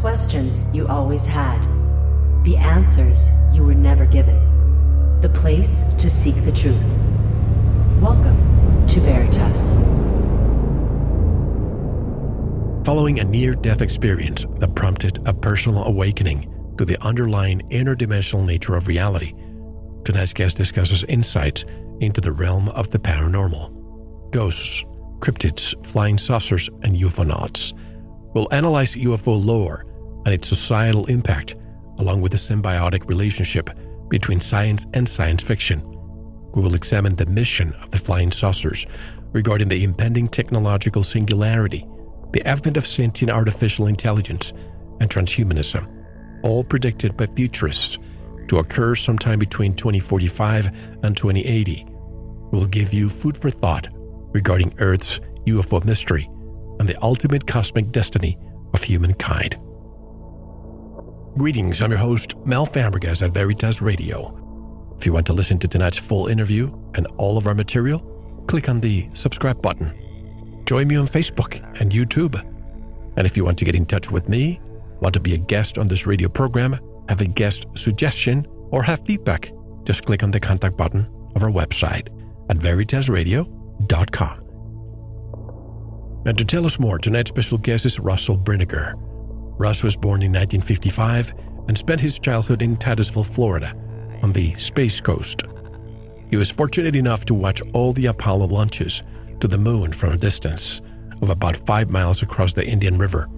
Questions you always had. The answers you were never given. The place to seek the truth. Welcome to Veritas. Following a near death experience that prompted a personal awakening to the underlying interdimensional nature of reality, tonight's guest discusses insights into the realm of the paranormal. Ghosts, cryptids, flying saucers, and UFOnauts. We'll analyze UFO lore and its societal impact, along with the symbiotic relationship between science and science fiction. We will examine the mission of the flying saucers regarding the impending technological singularity, the advent of sentient artificial intelligence, and transhumanism, all predicted by futurists to occur sometime between 2045 and 2080. We will give you food for thought regarding Earth's UFO mystery and the ultimate cosmic destiny of humankind. Greetings, I'm your host, Mel Fabregas at Veritas Radio. If you want to listen to tonight's full interview and all of our material, click on the subscribe button. Join me on Facebook and YouTube. And if you want to get in touch with me, want to be a guest on this radio program, have a guest suggestion, or have feedback, just click on the contact button of our website at veritasradio.com. And to tell us more, tonight's special guest is Russell Brinegar. Russ was born in 1955 and spent his childhood in Titusville, Florida, on the Space Coast. He was fortunate enough to watch all the Apollo launches to the moon from a distance of about five miles across the Indian River.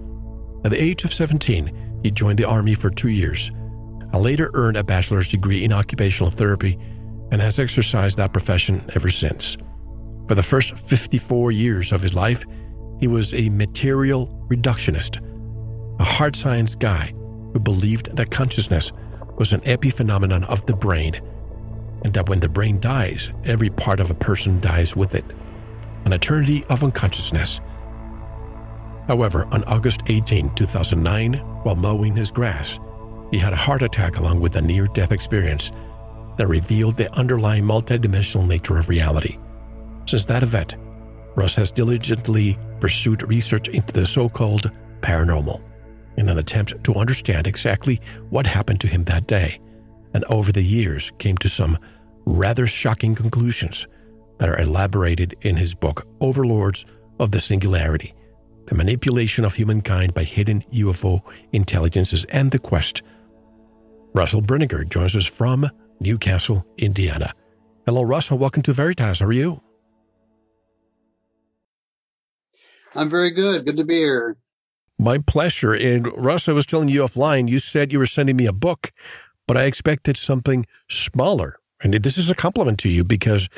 At the age of 17, he joined the Army for two years and later earned a bachelor's degree in occupational therapy and has exercised that profession ever since. For the first 54 years of his life, he was a material reductionist a hard science guy who believed that consciousness was an epiphenomenon of the brain, and that when the brain dies, every part of a person dies with it. An eternity of unconsciousness. However, on August 18, 2009, while mowing his grass, he had a heart attack along with a near death experience that revealed the underlying multidimensional nature of reality. Since that event, Russ has diligently pursued research into the so called paranormal in an attempt to understand exactly what happened to him that day, and over the years came to some rather shocking conclusions that are elaborated in his book, Overlords of the Singularity The Manipulation of Humankind by Hidden UFO Intelligences and the Quest. Russell Brinegar joins us from Newcastle, Indiana. Hello, Russell. Welcome to Veritas. How are you? I'm very good. Good to be here. My pleasure. And Russ, I was telling you offline, you said you were sending me a book, but I expected something smaller. And this is a compliment to you because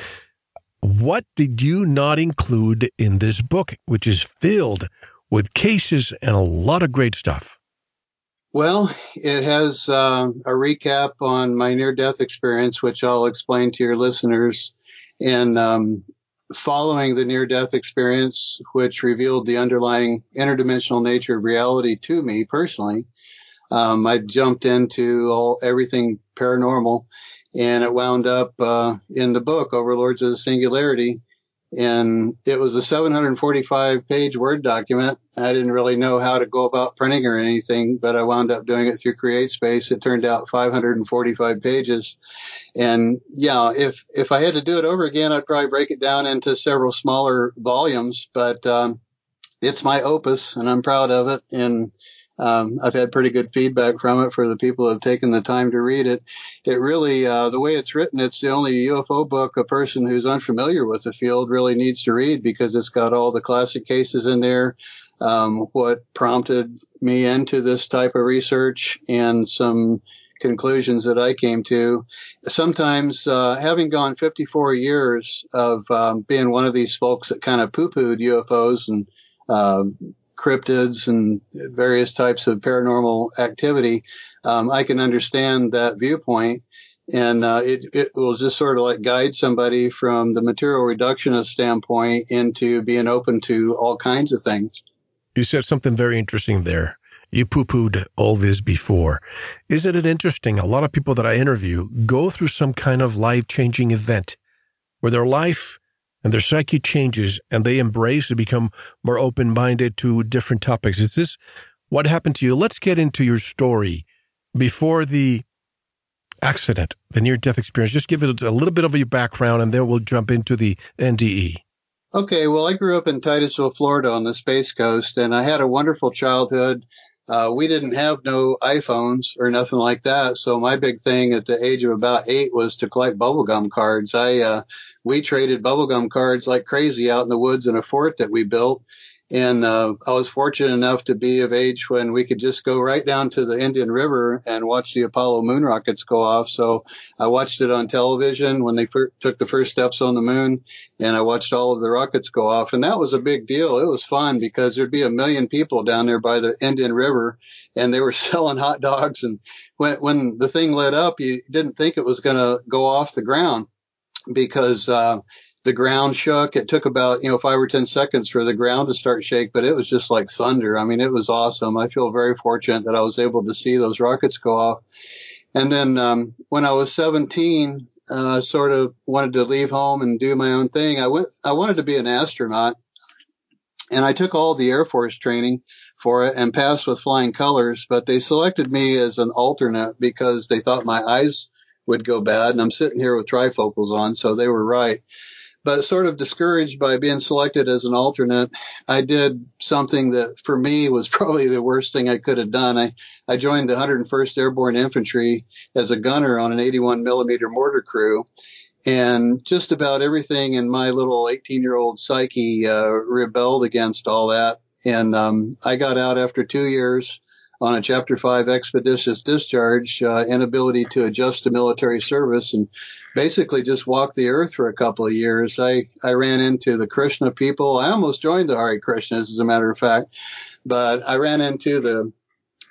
what did you not include in this book, which is filled with cases and a lot of great stuff? Well, it has uh, a recap on my near death experience, which I'll explain to your listeners. And um, following the near death experience, which revealed the underlying interdimensional nature of reality to me personally, um, I jumped into all everything paranormal, and it wound up uh, in the book Overlords of the Singularity, and it was a 745 page Word document. I didn't really know how to go about printing or anything, but I wound up doing it through CreateSpace. It turned out 545 pages. And yeah, if, if I had to do it over again, I'd probably break it down into several smaller volumes, but, um, it's my opus and I'm proud of it. And um, I've had pretty good feedback from it for the people who have taken the time to read it. It really, uh, the way it's written, it's the only UFO book a person who's unfamiliar with the field really needs to read because it's got all the classic cases in there, um, what prompted me into this type of research, and some conclusions that I came to. Sometimes, uh, having gone 54 years of um, being one of these folks that kind of poo-pooed UFOs and uh, cryptids and various types of paranormal activity, um, I can understand that viewpoint. And uh, it, it will just sort of like guide somebody from the material reductionist standpoint into being open to all kinds of things. You said something very interesting there. You poo pooed all this before. Isn't it interesting? A lot of people that I interview go through some kind of life changing event where their life and their psyche changes and they embrace and become more open minded to different topics. Is this what happened to you. Let's get into your story before the accident, the near death experience. Just give it a little bit of your background and then we'll jump into the NDE. Okay, well, I grew up in Titusville, Florida on the Space Coast, and I had a wonderful childhood. Uh, we didn't have no iPhones or nothing like that. So my big thing at the age of about eight was to collect bubblegum cards. I, uh, we traded bubblegum cards like crazy out in the woods in a fort that we built. And uh, I was fortunate enough to be of age when we could just go right down to the Indian River and watch the Apollo moon rockets go off. So I watched it on television when they fir- took the first steps on the moon, and I watched all of the rockets go off. And that was a big deal. It was fun because there'd be a million people down there by the Indian River, and they were selling hot dogs. And when when the thing lit up, you didn't think it was going to go off the ground because uh, the ground shook. It took about, you know, five or 10 seconds for the ground to start shake, but it was just like thunder. I mean, it was awesome. I feel very fortunate that I was able to see those rockets go off. And then, um, when I was 17, uh, sort of wanted to leave home and do my own thing. I went, I wanted to be an astronaut and I took all the Air Force training for it and passed with flying colors, but they selected me as an alternate because they thought my eyes would go bad. And I'm sitting here with trifocals on, so they were right but sort of discouraged by being selected as an alternate, I did something that for me was probably the worst thing I could have done. I, I joined the 101st Airborne Infantry as a gunner on an 81 millimeter mortar crew. And just about everything in my little 18 year old psyche uh, rebelled against all that. And um, I got out after two years on a Chapter 5 expeditious discharge, uh, inability to adjust to military service, and basically just walked the earth for a couple of years. I, I ran into the Krishna people. I almost joined the Hare Krishnas, as a matter of fact, but I ran into the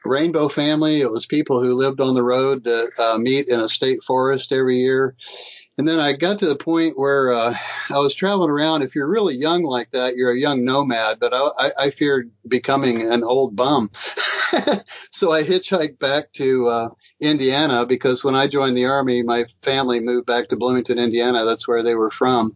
Rainbow family. It was people who lived on the road that uh, meet in a state forest every year. And then I got to the point where uh, I was traveling around. If you're really young like that, you're a young nomad, but I, I, I feared becoming an old bum. so I hitchhiked back to uh, Indiana because when I joined the Army, my family moved back to Bloomington, Indiana. That's where they were from.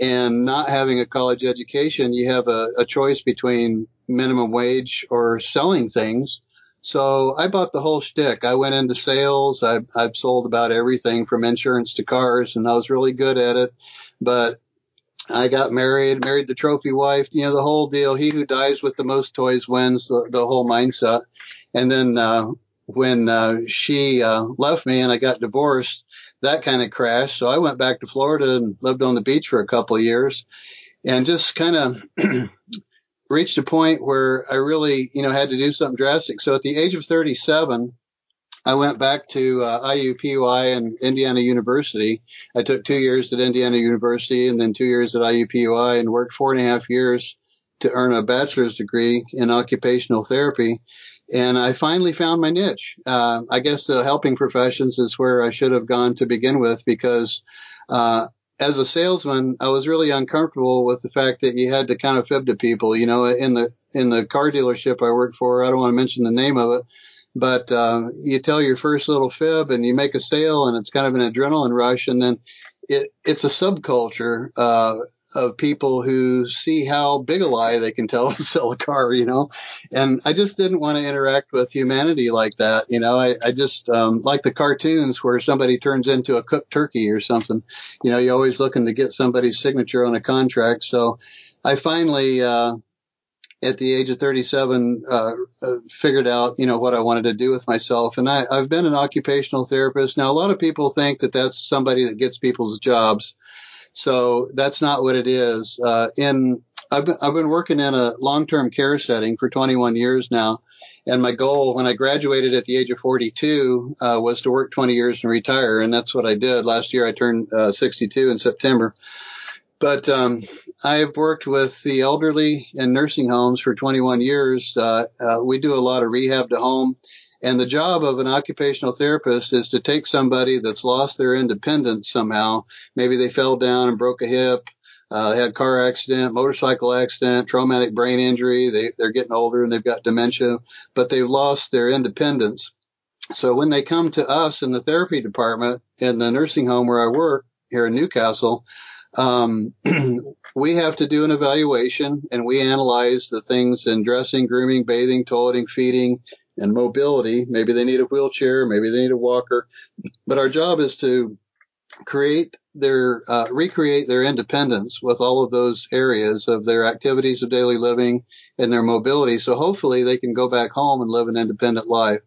And not having a college education, you have a, a choice between minimum wage or selling things. So I bought the whole shtick. I went into sales. I, I've sold about everything from insurance to cars, and I was really good at it. But I got married, married the trophy wife, you know, the whole deal. He who dies with the most toys wins the, the whole mindset. And then, uh, when, uh, she, uh, left me and I got divorced, that kind of crashed. So I went back to Florida and lived on the beach for a couple of years and just kind of reached a point where I really, you know, had to do something drastic. So at the age of 37, I went back to uh, IUPUI and Indiana University. I took two years at Indiana University and then two years at IUPUI and worked four and a half years to earn a bachelor's degree in occupational therapy. And I finally found my niche. Uh, I guess the helping professions is where I should have gone to begin with because uh, as a salesman, I was really uncomfortable with the fact that you had to kind of fib to people. You know, in the in the car dealership I worked for, I don't want to mention the name of it, but uh, you tell your first little fib and you make a sale, and it's kind of an adrenaline rush, and then it, it's a subculture uh, of people who see how big a lie they can tell to sell a car, you know. And I just didn't want to interact with humanity like that, you know. I, I just um, like the cartoons where somebody turns into a cooked turkey or something. You know, you're always looking to get somebody's signature on a contract. So I finally uh, at the age of 37, uh, uh, figured out, you know, what I wanted to do with myself. And I, I've been an occupational therapist. Now, a lot of people think that that's somebody that gets people's jobs. So that's not what it is. Uh, in, I've been, I've been working in a long-term care setting for 21 years now. And my goal when I graduated at the age of 42 uh, was to work 20 years and retire. And that's what I did. Last year I turned uh, 62 in September. But um, I've worked with the elderly in nursing homes for 21 years. Uh, uh, we do a lot of rehab to home. And the job of an occupational therapist is to take somebody that's lost their independence somehow. Maybe they fell down and broke a hip, uh, had car accident, motorcycle accident, traumatic brain injury. They, they're getting older and they've got dementia, but they've lost their independence. So when they come to us in the therapy department in the nursing home where I work here in Newcastle, um, we have to do an evaluation and we analyze the things in dressing, grooming, bathing, toileting, feeding, and mobility. Maybe they need a wheelchair, maybe they need a walker. But our job is to create their, uh, recreate their independence with all of those areas of their activities of daily living and their mobility. So hopefully they can go back home and live an independent life.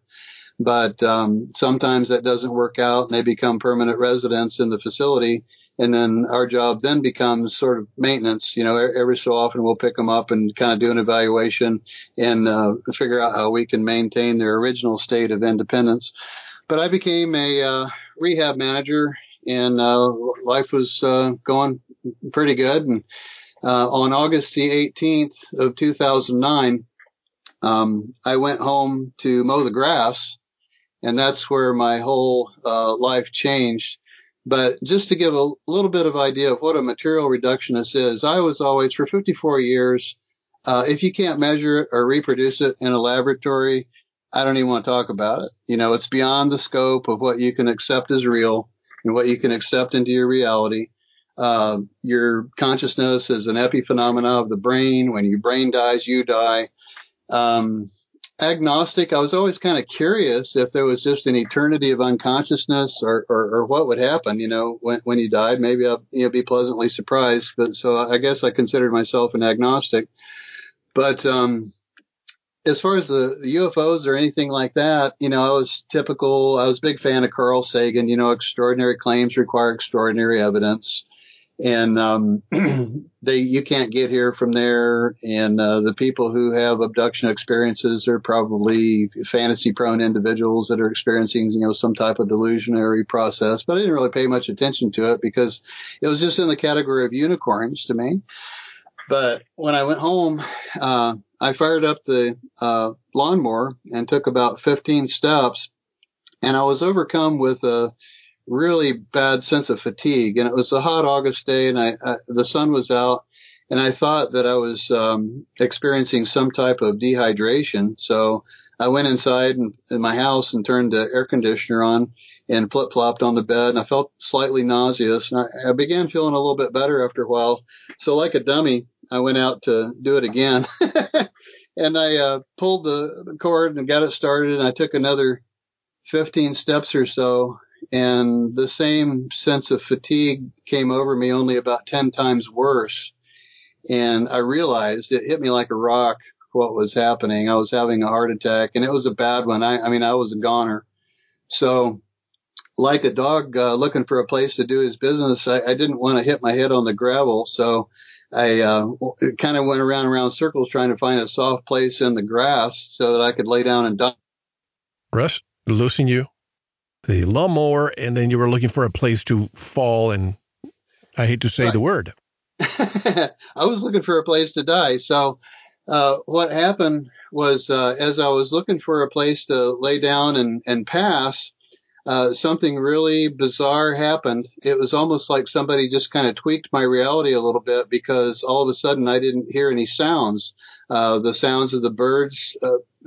But um, sometimes that doesn't work out and they become permanent residents in the facility and then our job then becomes sort of maintenance. You know, every so often we'll pick them up and kind of do an evaluation and uh, figure out how we can maintain their original state of independence. But I became a uh, rehab manager, and uh, life was uh, going pretty good. And uh, on August the 18th of 2009, um, I went home to mow the grass, and that's where my whole uh, life changed but just to give a little bit of idea of what a material reductionist is, I was always for 54 years. Uh, if you can't measure it or reproduce it in a laboratory, I don't even want to talk about it. You know, it's beyond the scope of what you can accept as real and what you can accept into your reality. Uh, your consciousness is an epiphenomena of the brain. When your brain dies, you die. Um, agnostic. I was always kind of curious if there was just an eternity of unconsciousness or, or, or what would happen, you know, when, when you died. Maybe I'll you know, be pleasantly surprised. But so I guess I considered myself an agnostic. But, um, as far as the, the UFOs or anything like that, you know, I was typical. I was a big fan of Carl Sagan. You know, extraordinary claims require extraordinary evidence and um, they you can't get here from there. And uh, the people who have abduction experiences are probably fantasy prone individuals that are experiencing you know some type of delusionary process. But I didn't really pay much attention to it because it was just in the category of unicorns to me. But when I went home, uh, I fired up the uh, lawnmower and took about 15 steps, and I was overcome with a really bad sense of fatigue. And it was a hot August day, and I, I the sun was out, and I thought that I was um, experiencing some type of dehydration. So I went inside in my house and turned the air conditioner on and flip flopped on the bed, and I felt slightly nauseous. And I, I began feeling a little bit better after a while. So like a dummy, I went out to do it again. and I uh, pulled the cord and got it started, and I took another 15 steps or so and the same sense of fatigue came over me only about 10 times worse. And I realized it hit me like a rock what was happening. I was having a heart attack and it was a bad one. I, I mean, I was a goner. So like a dog uh, looking for a place to do his business, I, I didn't want to hit my head on the gravel. So I uh, kind of went around around circles trying to find a soft place in the grass so that I could lay down and die. Russ, losing you the lawnmower, and then you were looking for a place to fall. And I hate to say right. the word. I was looking for a place to die. So uh, what happened was, uh, as I was looking for a place to lay down and, and pass, uh, something really bizarre happened. It was almost like somebody just kind of tweaked my reality a little bit because all of a sudden I didn't hear any sounds. Uh, the sounds of the birds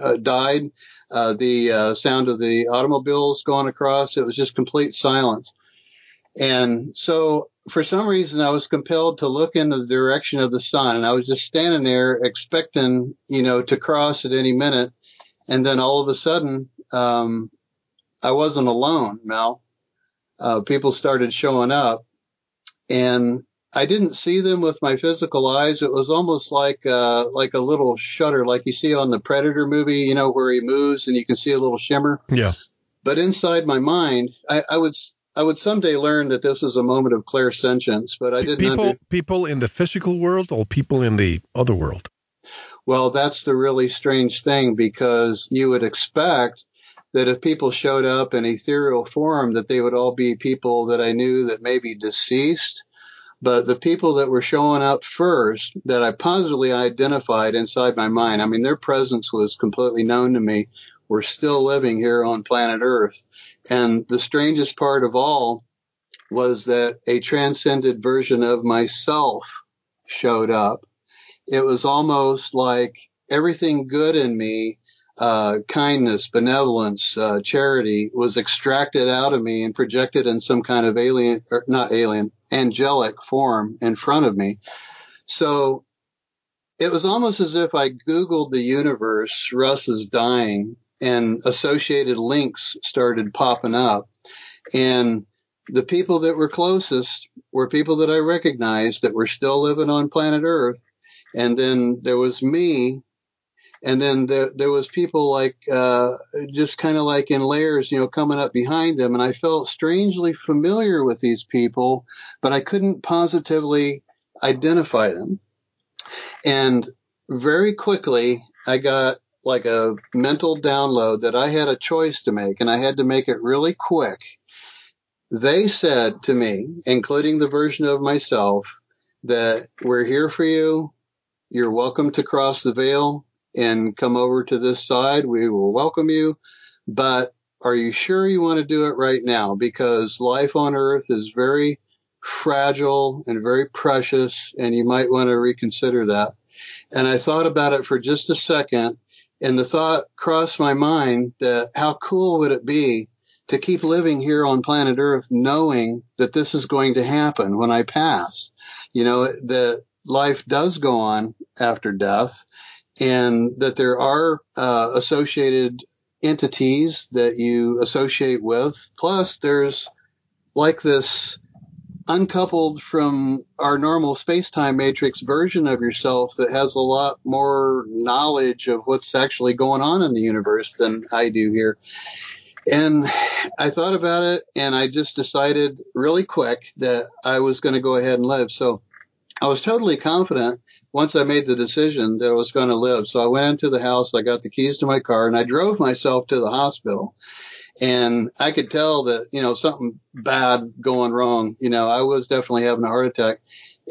uh, died uh, the uh, sound of the automobiles going across. It was just complete silence. And so for some reason I was compelled to look in the direction of the sun and I was just standing there expecting, you know, to cross at any minute. And then all of a sudden, um, I wasn't alone, Mel. Uh, people started showing up and I didn't see them with my physical eyes. It was almost like uh, like a little shutter, like you see on the Predator movie, you know, where he moves and you can see a little shimmer. Yeah. But inside my mind, I, I would I would someday learn that this was a moment of clairsentience, but I didn't. People, under- people in the physical world, or people in the other world. Well, that's the really strange thing because you would expect that if people showed up in ethereal form, that they would all be people that I knew that may be deceased but the people that were showing up first that I positively identified inside my mind, I mean, their presence was completely known to me, were still living here on planet Earth. And the strangest part of all was that a transcended version of myself showed up. It was almost like everything good in me uh, kindness, benevolence, uh, charity was extracted out of me and projected in some kind of alien, or not alien, angelic form in front of me. So it was almost as if I Googled the universe, Russ is dying, and associated links started popping up. And the people that were closest were people that I recognized that were still living on planet Earth. And then there was me. And then there, there was people like, uh, just kind of like in layers, you know, coming up behind them. And I felt strangely familiar with these people, but I couldn't positively identify them. And very quickly, I got like a mental download that I had a choice to make and I had to make it really quick. They said to me, including the version of myself, that we're here for you. You're welcome to cross the veil and come over to this side. We will welcome you. But are you sure you want to do it right now? Because life on earth is very fragile and very precious, and you might want to reconsider that. And I thought about it for just a second, and the thought crossed my mind that how cool would it be to keep living here on planet Earth knowing that this is going to happen when I pass? You know, that life does go on after death and that there are uh, associated entities that you associate with. Plus, there's like this uncoupled from our normal space-time matrix version of yourself that has a lot more knowledge of what's actually going on in the universe than I do here. And I thought about it and I just decided really quick that I was going to go ahead and live. So I was totally confident once I made the decision that I was going to live. So I went into the house, I got the keys to my car and I drove myself to the hospital and I could tell that you know something bad going wrong. You know, I was definitely having a heart attack.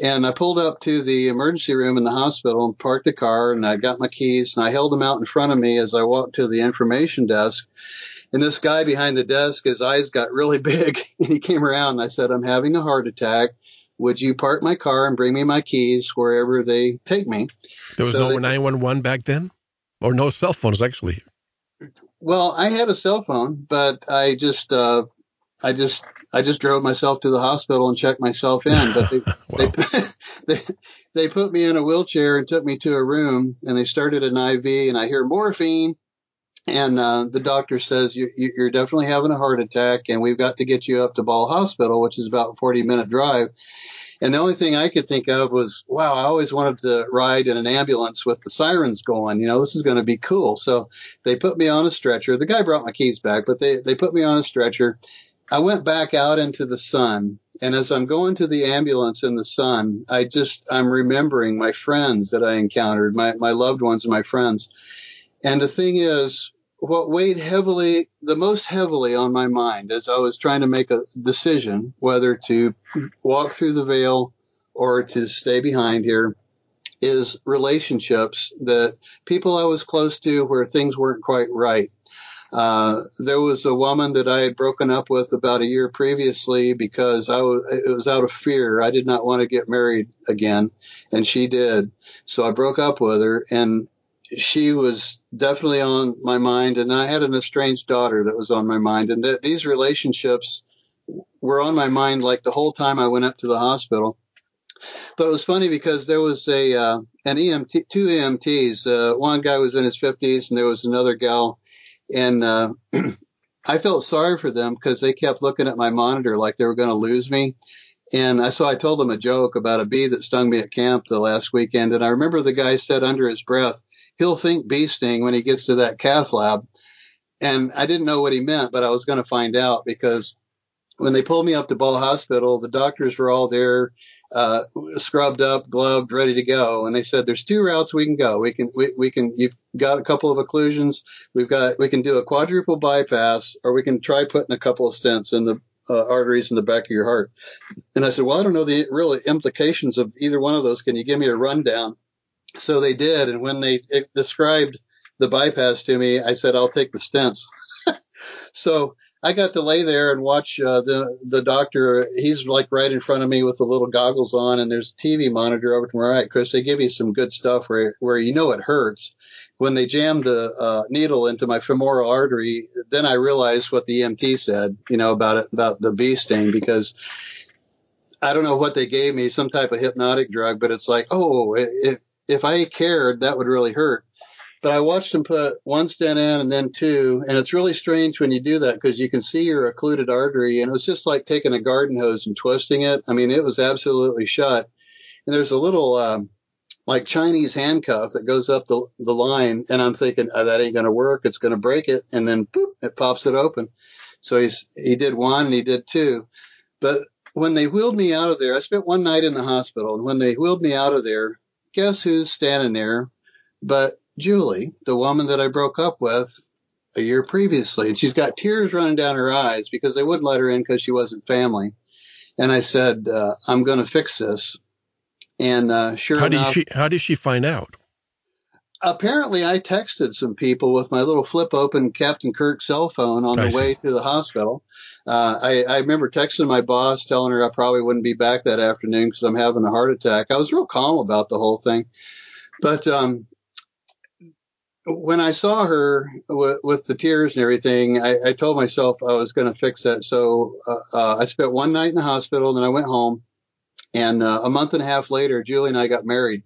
And I pulled up to the emergency room in the hospital and parked the car and I got my keys and I held them out in front of me as I walked to the information desk. And this guy behind the desk, his eyes got really big and he came around and I said, I'm having a heart attack. Would you park my car and bring me my keys wherever they take me? There was so no 911 back then or no cell phones actually. Well, I had a cell phone, but I just, uh, I just, I just drove myself to the hospital and checked myself in. But they, they, they, they put me in a wheelchair and took me to a room, and they started an IV, and I hear morphine, and uh, the doctor says you, you're definitely having a heart attack, and we've got to get you up to Ball Hospital, which is about a 40 minute drive. And the only thing I could think of was, wow, I always wanted to ride in an ambulance with the sirens going. You know, this is going to be cool. So they put me on a stretcher. The guy brought my keys back, but they, they put me on a stretcher. I went back out into the sun. And as I'm going to the ambulance in the sun, I just, I'm remembering my friends that I encountered, my, my loved ones and my friends. And the thing is, what weighed heavily, the most heavily on my mind as I was trying to make a decision whether to walk through the veil or to stay behind here is relationships that people I was close to where things weren't quite right. Uh, there was a woman that I had broken up with about a year previously because I was, it was out of fear. I did not want to get married again and she did. So I broke up with her and she was definitely on my mind, and I had an estranged daughter that was on my mind, and th- these relationships were on my mind like the whole time I went up to the hospital. But it was funny because there was a uh, an EMT, two EMTs. Uh, one guy was in his fifties, and there was another gal, and uh, I felt sorry for them because they kept looking at my monitor like they were going to lose me. And I, so I told them a joke about a bee that stung me at camp the last weekend. And I remember the guy said under his breath, he'll think bee sting when he gets to that cath lab. And I didn't know what he meant, but I was going to find out because when they pulled me up to Ball Hospital, the doctors were all there, uh, scrubbed up, gloved, ready to go. And they said, there's two routes we can go. We can, we, we can, you've got a couple of occlusions. We've got, we can do a quadruple bypass or we can try putting a couple of stents in the uh, arteries in the back of your heart. And I said, well, I don't know the real implications of either one of those. Can you give me a rundown? So they did. And when they described the bypass to me, I said, I'll take the stents. so I got to lay there and watch uh, the the doctor. He's like right in front of me with the little goggles on, and there's a TV monitor over to my right. Chris, they give you some good stuff where where you know it hurts. When they jammed the uh, needle into my femoral artery, then I realized what the EMT said, you know, about it, about the bee sting because I don't know what they gave me, some type of hypnotic drug, but it's like, oh, if, if I cared, that would really hurt. But I watched them put one stent in and then two, and it's really strange when you do that because you can see your occluded artery, and it was just like taking a garden hose and twisting it. I mean, it was absolutely shut. And there's a little um, like Chinese handcuff that goes up the the line, and I'm thinking oh, that ain't gonna work. It's gonna break it, and then boop, it pops it open. So he's he did one and he did two, but when they wheeled me out of there, I spent one night in the hospital, and when they wheeled me out of there, guess who's standing there? But Julie, the woman that I broke up with a year previously, and she's got tears running down her eyes because they wouldn't let her in because she wasn't family. And I said, uh, "I'm going to fix this." And uh, sure how enough, did she how did she find out? Apparently, I texted some people with my little flip open Captain Kirk cell phone on the way to the hospital. Uh, I, I remember texting my boss, telling her I probably wouldn't be back that afternoon because I'm having a heart attack. I was real calm about the whole thing, but um, when I saw her w- with the tears and everything, I, I told myself I was going to fix that. So uh, uh, I spent one night in the hospital, and then I went home. And uh, a month and a half later, Julie and I got married.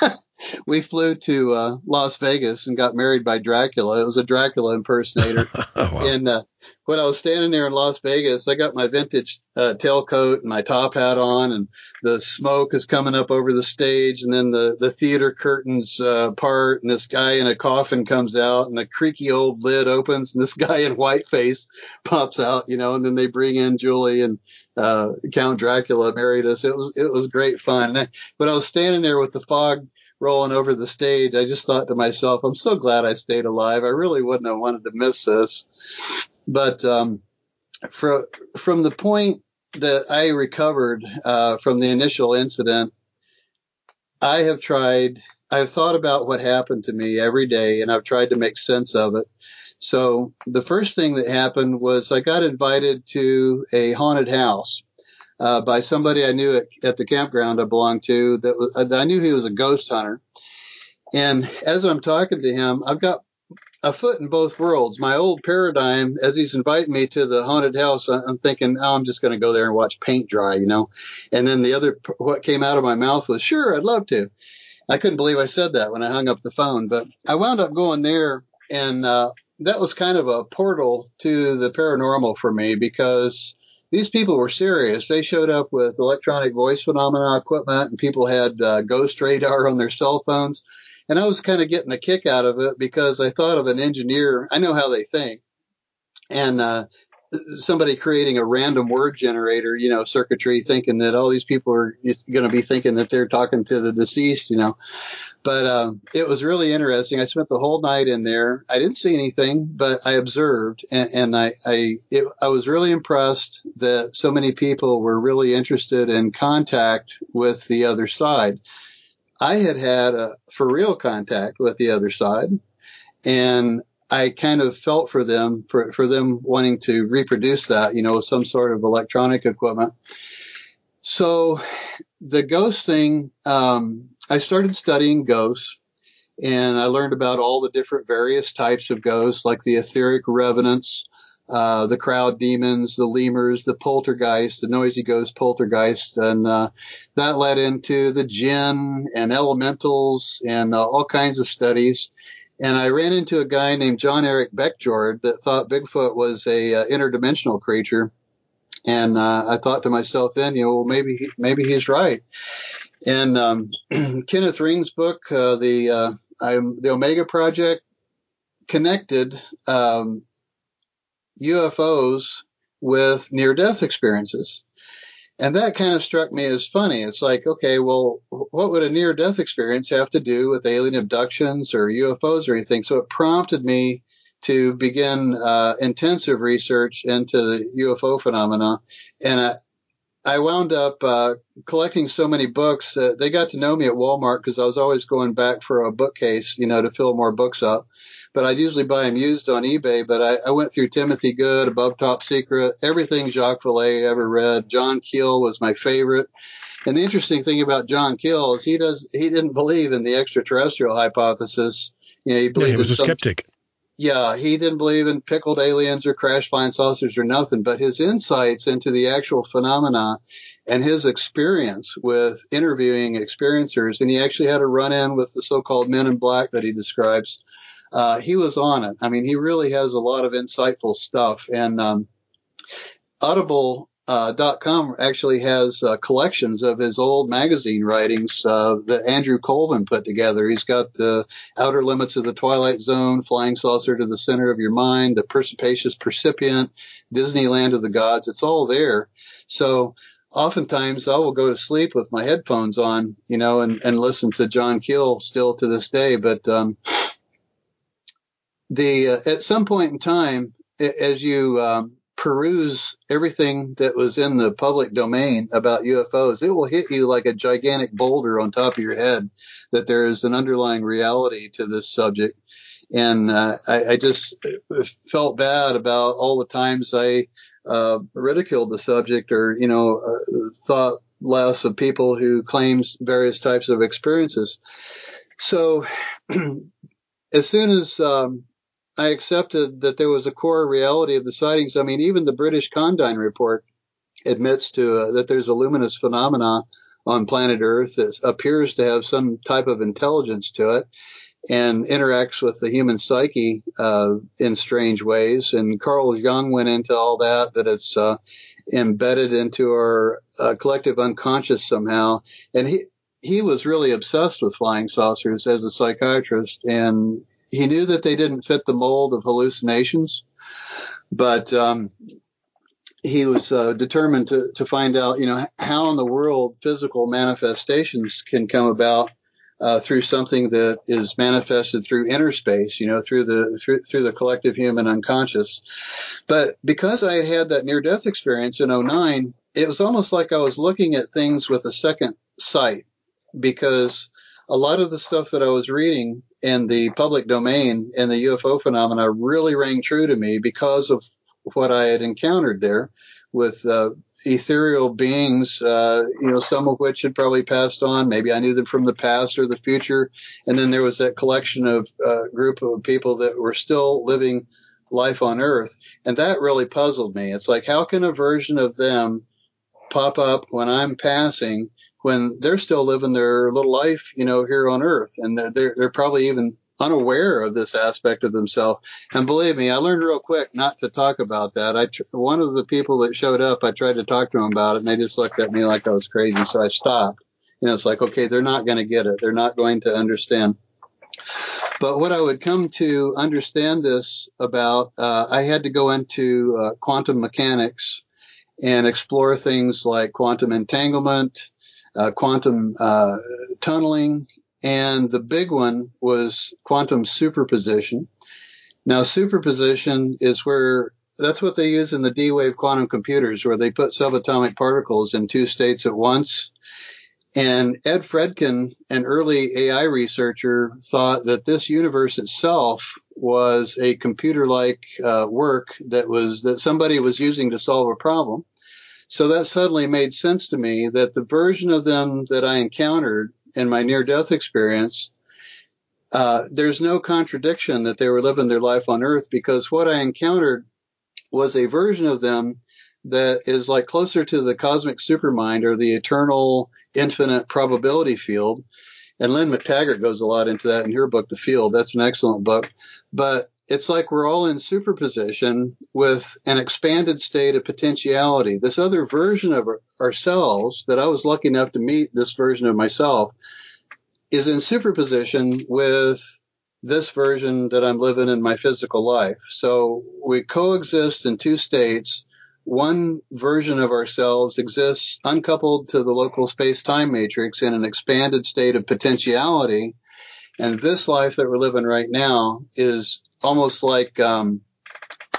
we flew to uh, Las Vegas and got married by Dracula. It was a Dracula impersonator. oh, wow. And uh, when I was standing there in Las Vegas, I got my vintage uh, tailcoat and my top hat on, and the smoke is coming up over the stage, and then the the theater curtains uh, part, and this guy in a coffin comes out, and the creaky old lid opens, and this guy in white face pops out, you know, and then they bring in Julie and uh, Count Dracula married us. It was it was great fun. I, but I was standing there with the fog rolling over the stage. I just thought to myself, I'm so glad I stayed alive. I really wouldn't have wanted to miss this. But um, from the point that I recovered uh, from the initial incident, I have tried, I've thought about what happened to me every day and I've tried to make sense of it. So the first thing that happened was I got invited to a haunted house uh, by somebody I knew at, at, the campground I belonged to that was, I knew he was a ghost hunter. And as I'm talking to him, I've got a foot in both worlds. My old paradigm, as he's inviting me to the haunted house, I'm thinking, oh, I'm just going to go there and watch paint dry, you know. And then the other, what came out of my mouth was, sure, I'd love to. I couldn't believe I said that when I hung up the phone, but I wound up going there, and uh, that was kind of a portal to the paranormal for me because these people were serious. They showed up with electronic voice phenomena equipment, and people had uh, ghost radar on their cell phones and I was kind of getting a kick out of it because I thought of an engineer. I know how they think. And, uh, somebody creating a random word generator, you know, circuitry, thinking that all these people are going to be thinking that they're talking to the deceased, you know. But um, it was really interesting. I spent the whole night in there. I didn't see anything, but I observed, and, and I I, it, I was really impressed that so many people were really interested in contact with the other side. I had had a for real contact with the other side, and I kind of felt for them for for them wanting to reproduce that, you know, with some sort of electronic equipment. So the ghost thing, um, I started studying ghosts and I learned about all the different various types of ghosts, like the etheric revenants, uh, the crowd demons, the lemurs, the poltergeist, the noisy ghost poltergeist, and uh, that led into the jinn and elementals and uh, all kinds of studies. And I ran into a guy named John Eric Beckjord that thought Bigfoot was a uh, interdimensional creature. And uh, I thought to myself then, you know, well, maybe maybe he's right. And um, Kenneth Ring's book, the uh, the Omega Project, connected um, UFOs with near death experiences. And that kind of struck me as funny. It's like, okay, well, what would a near death experience have to do with alien abductions or UFOs or anything? So it prompted me to begin uh, intensive research into the UFO phenomena. And I, I wound up uh, collecting so many books. Uh, they got to know me at Walmart because I was always going back for a bookcase, you know, to fill more books up but I'd usually buy them used on eBay. But I, I went through Timothy Good, Above Top Secret, everything Jacques Vallée ever read. John Keel was my favorite. And the interesting thing about John Keel is he does he didn't believe in the extraterrestrial hypothesis. You know, he believed yeah, he was a some, skeptic. Yeah, he didn't believe in pickled aliens or crash flying saucers or nothing. But his insights into the actual phenomena and his experience with interviewing experiencers, and he actually had a run in with the so-called men in black that he describes. Uh, he was on it. I mean, he really has a lot of insightful stuff. And um, Audible uh, .com actually has uh, collections of his old magazine writings uh, that Andrew Colvin put together. He's got the Outer Limits of the Twilight Zone, Flying Saucer to the Center of Your Mind, The Perspicacious Percipient, Disneyland of the Gods. It's all there. So oftentimes I will go to sleep with my headphones on, you know, and, and listen to John Keel still to this day. But um, the uh, at some point in time, as you um, peruse everything that was in the public domain about UFOs, it will hit you like a gigantic boulder on top of your head that there is an underlying reality to this subject. And uh, I, I, just felt bad about all the times I uh, ridiculed the subject or, you know, uh, thought less of people who claims various types of experiences. So as soon as um, I accepted that there was a core reality of the sightings. I mean, even the British Condign report admits to uh, that there's a luminous phenomena on planet Earth that appears to have some type of intelligence to it and interacts with the human psyche uh, in strange ways. And Carl Jung went into all that, that it's uh, embedded into our uh, collective unconscious somehow. And he, he was really obsessed with flying saucers as a psychiatrist, and he knew that they didn't fit the mold of hallucinations, but um, he was uh, determined to, to find out, you know, how in the world physical manifestations can come about uh, through something that is manifested through inner space, you know, through the through, through the collective human unconscious. But because I had had that near death experience in 09, it was almost like I was looking at things with a second sight because a lot of the stuff that I was reading in the public domain and the UFO phenomena really rang true to me because of what I had encountered there with uh, ethereal beings, uh, you know, some of which had probably passed on. Maybe I knew them from the past or the future. And then there was that collection of uh, group of people that were still living life on Earth. And that really puzzled me. It's like, how can a version of them pop up when I'm passing when they're still living their little life, you know, here on earth. And they're, they're, they're probably even unaware of this aspect of themselves. And believe me, I learned real quick not to talk about that. I, one of the people that showed up, I tried to talk to them about it and they just looked at me like I was crazy. So I stopped. Know, it's like, okay, they're not going to get it. They're not going to understand. But what I would come to understand this about, uh, I had to go into uh, quantum mechanics and explore things like quantum entanglement, uh, quantum uh, tunneling, and the big one was quantum superposition. Now, superposition is where that's what they use in the D wave quantum computers, where they put subatomic particles in two states at once. And Ed Fredkin, an early AI researcher, thought that this universe itself was a computer-like uh, work that was that somebody was using to solve a problem. So that suddenly made sense to me that the version of them that I encountered in my near death experience, uh, there's no contradiction that they were living their life on earth because what I encountered was a version of them that is like closer to the cosmic supermind or the eternal infinite probability field. And Lynne McTaggart goes a lot into that in her book, The Field. That's an excellent book. But it's like we're all in superposition with an expanded state of potentiality. This other version of ourselves that I was lucky enough to meet, this version of myself, is in superposition with this version that I'm living in my physical life. So we coexist in two states. One version of ourselves exists uncoupled to the local space time matrix in an expanded state of potentiality. And this life that we're living right now is almost like um,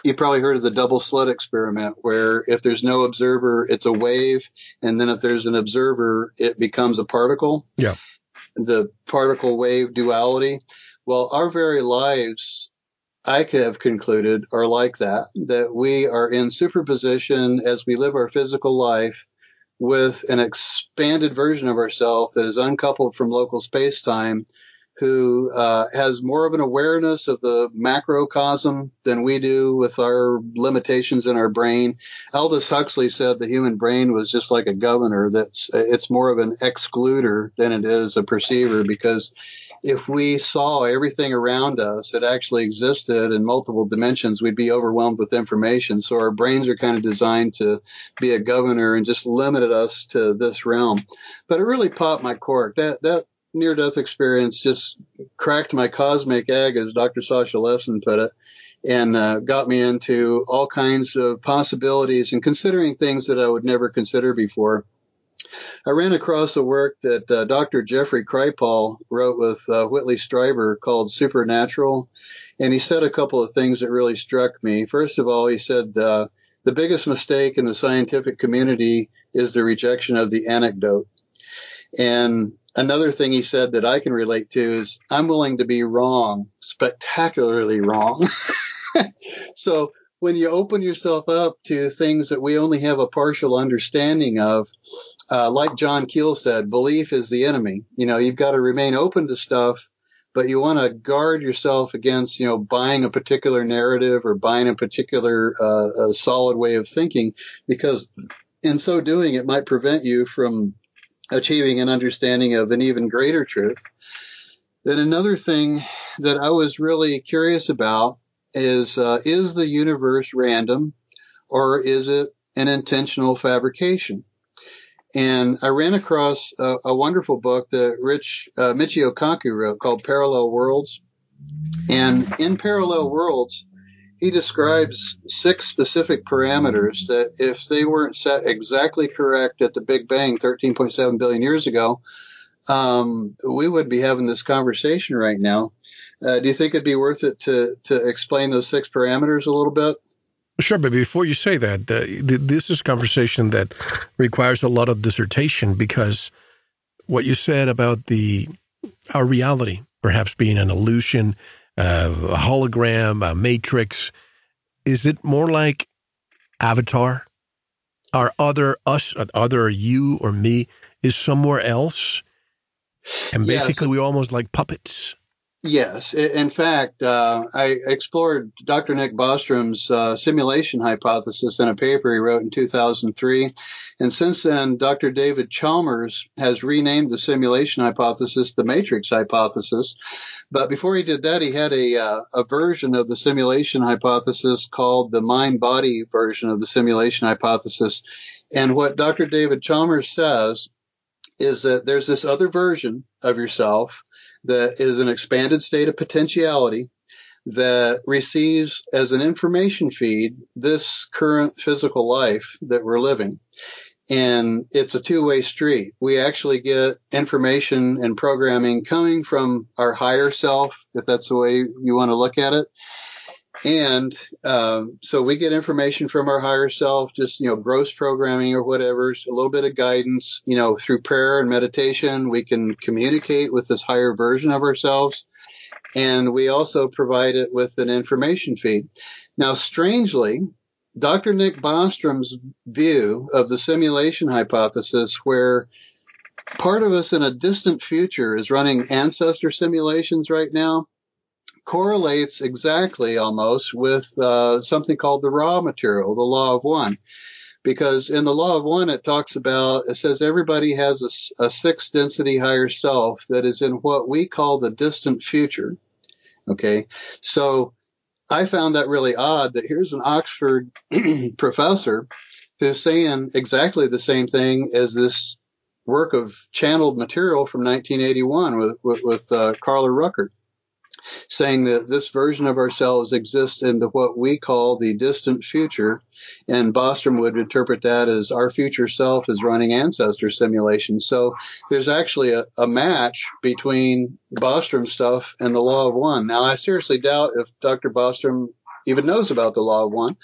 you probably heard of the double slit experiment, where if there's no observer, it's a wave, and then if there's an observer, it becomes a particle. Yeah. The particle wave duality. Well, our very lives, I could have concluded, are like that, that we are in superposition as we live our physical life with an expanded version of ourselves that is uncoupled from local space time who uh, has more of an awareness of the macrocosm than we do with our limitations in our brain. Aldous Huxley said the human brain was just like a governor. That's it's more of an excluder than it is a perceiver because if we saw everything around us that actually existed in multiple dimensions, we'd be overwhelmed with information. So our brains are kind of designed to be a governor and just limited us to this realm. But it really popped my cork. That that near death experience just cracked my cosmic egg, as Dr. Sasha Lessin put it, and uh, got me into all kinds of possibilities and considering things that I would never consider before. I ran across a work that uh, Dr. Jeffrey Kripal wrote with uh, Whitley Strieber called Supernatural. And he said a couple of things that really struck me. First of all, he said, uh, the biggest mistake in the scientific community is the rejection of the anecdote. And another thing he said that I can relate to is I'm willing to be wrong, spectacularly wrong. so when you open yourself up to things that we only have a partial understanding of, uh, like John Keel said, belief is the enemy. You know, you've got to remain open to stuff, but you want to guard yourself against, you know, buying a particular narrative or buying a particular uh, a solid way of thinking, because in so doing, it might prevent you from achieving an understanding of an even greater truth. Then another thing that I was really curious about is uh, is the universe random or is it an intentional fabrication? And I ran across a, a wonderful book that Rich uh, Michio Kaku wrote called Parallel Worlds. And in Parallel Worlds, he describes six specific parameters that if they weren't set exactly correct at the Big Bang 13.7 billion years ago, um, we would be having this conversation right now. Uh, do you think it'd be worth it to to explain those six parameters a little bit? Sure, but before you say that, uh, this is a conversation that requires a lot of dissertation because what you said about the our reality perhaps being an illusion, uh, a hologram, a matrix, is it more like Avatar? Our other us, other you or me is somewhere else, and basically yes. we're almost like puppets. Yes. In fact, uh, I explored Dr. Nick Bostrom's uh, simulation hypothesis in a paper he wrote in 2003. And since then, Dr. David Chalmers has renamed the simulation hypothesis the matrix hypothesis. But before he did that, he had a, uh, a version of the simulation hypothesis called the mind body version of the simulation hypothesis. And what Dr. David Chalmers says is that there's this other version of yourself that is an expanded state of potentiality that receives as an information feed this current physical life that we're living. And it's a two way street. We actually get information and programming coming from our higher self, if that's the way you want to look at it. And um, so we get information from our higher self, just you know, gross programming or whatever, a little bit of guidance. You know, through prayer and meditation, we can communicate with this higher version of ourselves, and we also provide it with an information feed. Now, strangely, Dr. Nick Bostrom's view of the simulation hypothesis, where part of us in a distant future is running ancestor simulations right now correlates exactly almost with uh, something called the Ra material, the law of one. Because in the law of one, it talks about, it says everybody has a, a sixth density higher self that is in what we call the distant future. Okay. So I found that really odd that here's an Oxford professor who's saying exactly the same thing as this work of channeled material from 1981 with, with, with uh, Carla Rueckert saying that this version of ourselves exists in the, what we call the distant future. And Bostrom would interpret that as our future self is running ancestor simulations. So there's actually a, a match between Bostrom stuff and the law of one. Now, I seriously doubt if Dr. Bostrom even knows about the law of one,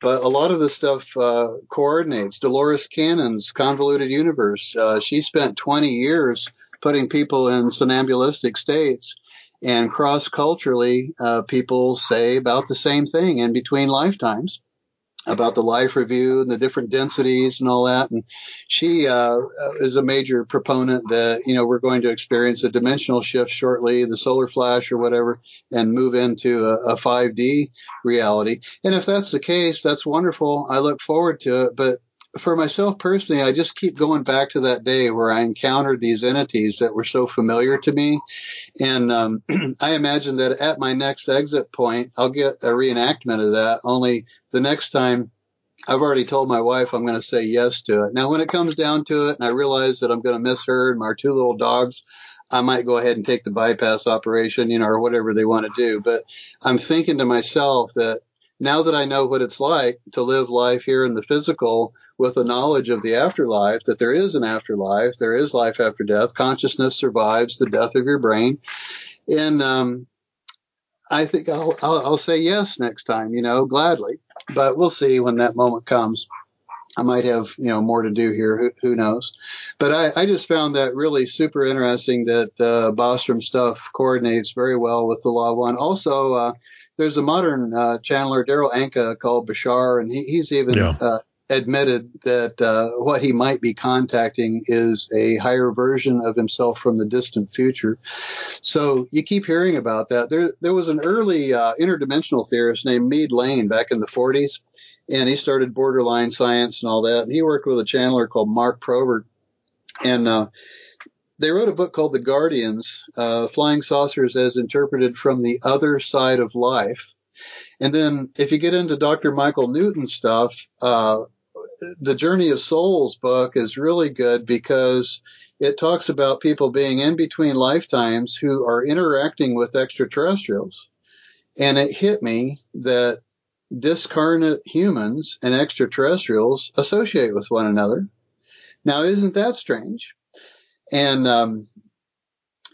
but a lot of the stuff uh, coordinates. Dolores Cannon's convoluted universe. Uh, she spent 20 years putting people in somnambulistic states and cross culturally, uh, people say about the same thing in between lifetimes. about the life review and the different densities and all that. And she uh, is a major proponent that you know we're going to experience a dimensional shift shortly, the solar flash or whatever, and move into a, a 5D reality. And if that's the case, that's wonderful. I look forward to it. But for myself personally, I just keep going back to that day where I encountered these entities that were so familiar to me. And um, I imagine that at my next exit point, I'll get a reenactment of that, only the next time I've already told my wife I'm going to say yes to it. Now, when it comes down to it and I realize that I'm going to miss her and our two little dogs, I might go ahead and take the bypass operation, you know, or whatever they want to do. But I'm thinking to myself that now that I know what it's like to live life here in the physical with a knowledge of the afterlife, that there is an afterlife, there is life after death, consciousness survives the death of your brain. And um, I think I'll, I'll, I'll say yes next time, you know, gladly. But we'll see when that moment comes. I might have, you know, more to do here. Who, who knows? But I, I, just found that really super interesting that uh, Bostrom stuff coordinates very well with the Law One. Also, uh, there's a modern uh, channeler, Darryl Anka, called Bashar, and he, he's even yeah. uh, admitted that uh, what he might be contacting is a higher version of himself from the distant future. So you keep hearing about that. There, there was an early uh, interdimensional theorist named Meade Layne back in the 40s, and he started Borderland Science and all that. And he worked with a channeler called Mark Probert, and uh, they wrote a book called The Guardians, uh, Flying Saucers as Interpreted from the Other Side of Life. And then if you get into Dr. Michael Newton stuff, uh, the Journey of Souls book is really good because it talks about people being in between lifetimes who are interacting with extraterrestrials. And it hit me that discarnate humans and extraterrestrials associate with one another. Now, isn't that strange? And um,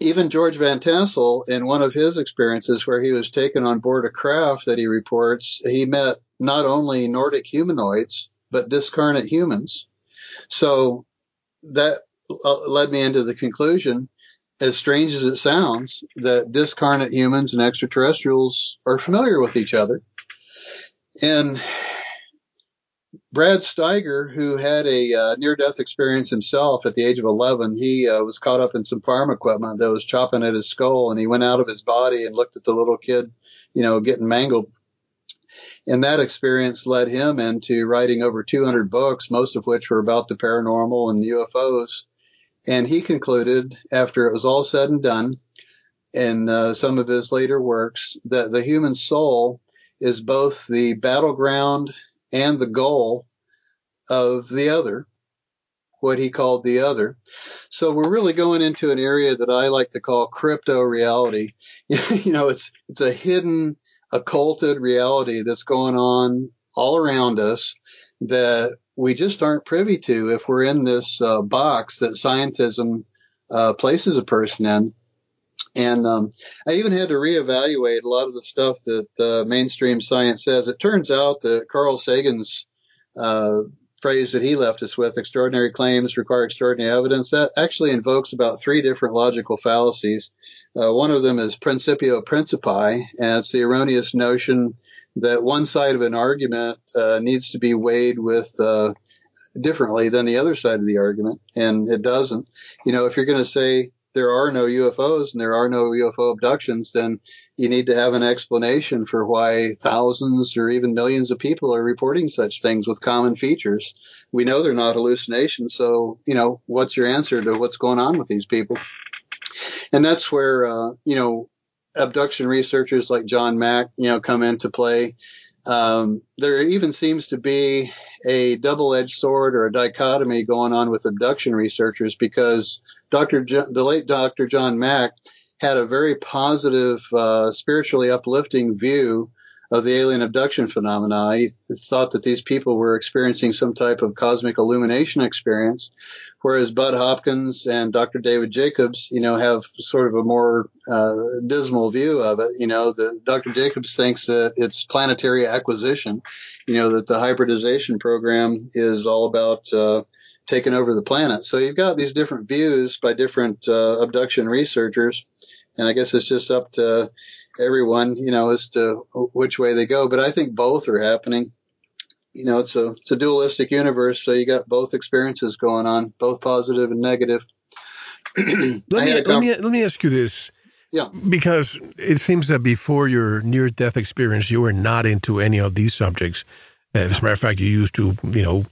even George Van Tassel, in one of his experiences where he was taken on board a craft that he reports, he met not only Nordic humanoids, but discarnate humans. So that uh, led me into the conclusion, as strange as it sounds, that discarnate humans and extraterrestrials are familiar with each other. And Brad Steiger, who had a uh, near-death experience himself at the age of 11, he uh, was caught up in some farm equipment that was chopping at his skull, and he went out of his body and looked at the little kid, you know, getting mangled. And that experience led him into writing over 200 books, most of which were about the paranormal and UFOs. And he concluded, after it was all said and done, in uh, some of his later works, that the human soul is both the battleground and the goal of the other, what he called the other. So we're really going into an area that I like to call crypto reality. you know, it's it's a hidden, occulted reality that's going on all around us that we just aren't privy to if we're in this uh, box that scientism uh, places a person in. And um, I even had to reevaluate a lot of the stuff that uh, mainstream science says. It turns out that Carl Sagan's uh, phrase that he left us with, extraordinary claims require extraordinary evidence, that actually invokes about three different logical fallacies. Uh, one of them is principio principii, and it's the erroneous notion that one side of an argument uh, needs to be weighed with uh, differently than the other side of the argument, and it doesn't. You know, if you're going to say there are no UFOs and there are no UFO abductions, then you need to have an explanation for why thousands or even millions of people are reporting such things with common features. We know they're not hallucinations. So, you know, what's your answer to what's going on with these people? And that's where, uh, you know, abduction researchers like John Mack, you know, come into play. Um, there even seems to be a double-edged sword or a dichotomy going on with abduction researchers because Dr. Jo- the late Dr. John Mack had a very positive, uh, spiritually uplifting view of the alien abduction phenomena. He thought that these people were experiencing some type of cosmic illumination experience, whereas Bud Hopkins and Dr. David Jacobs, you know, have sort of a more uh, dismal view of it. You know, the Dr. Jacobs thinks that it's planetary acquisition. You know, that the hybridization program is all about uh, taken over the planet. So you've got these different views by different uh, abduction researchers, and I guess it's just up to everyone, you know, as to which way they go. But I think both are happening. you know, it's a it's a dualistic universe, so you got both experiences going on, both positive and negative. let, me, let, me, let me ask you this. Yeah. Because it seems that before your near death experience, you were not into any of these subjects. As a matter of fact, you used to, you know,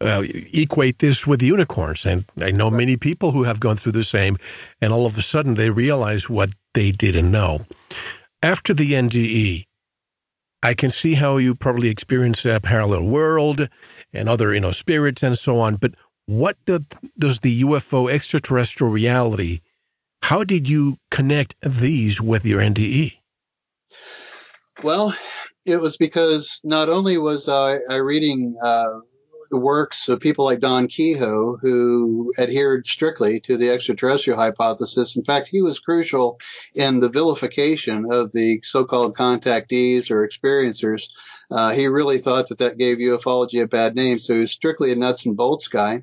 uh, equate this with unicorns. And I know many people who have gone through the same, and all of a sudden they realize what they didn't know. After the NDE, I can see how you probably experienced a parallel world and other, you know, spirits and so on. But what did, does the UFO extraterrestrial reality? How did you connect these with your NDE? Well, it was because not only was I, I reading uh, the works of people like Don Keyhoe, who adhered strictly to the extraterrestrial hypothesis. In fact, he was crucial in the vilification of the so-called contactees or experiencers. Uh, he really thought that that gave ufology a bad name, so he was strictly a nuts and bolts guy.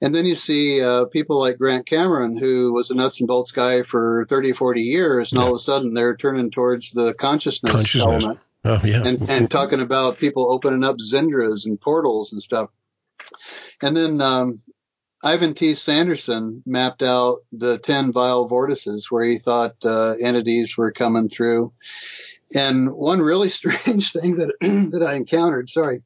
And then you see uh, people like Grant Cameron, who was a nuts and bolts guy for 30, 40 years, and yeah. all of a sudden they're turning towards the consciousness, consciousness. element. Oh, yeah. And, and talking about people opening up Zendras and portals and stuff. And then um, Ivan T. Sanderson mapped out the 10 vile vortices where he thought uh, entities were coming through. And one really strange thing that, that I encountered, sorry,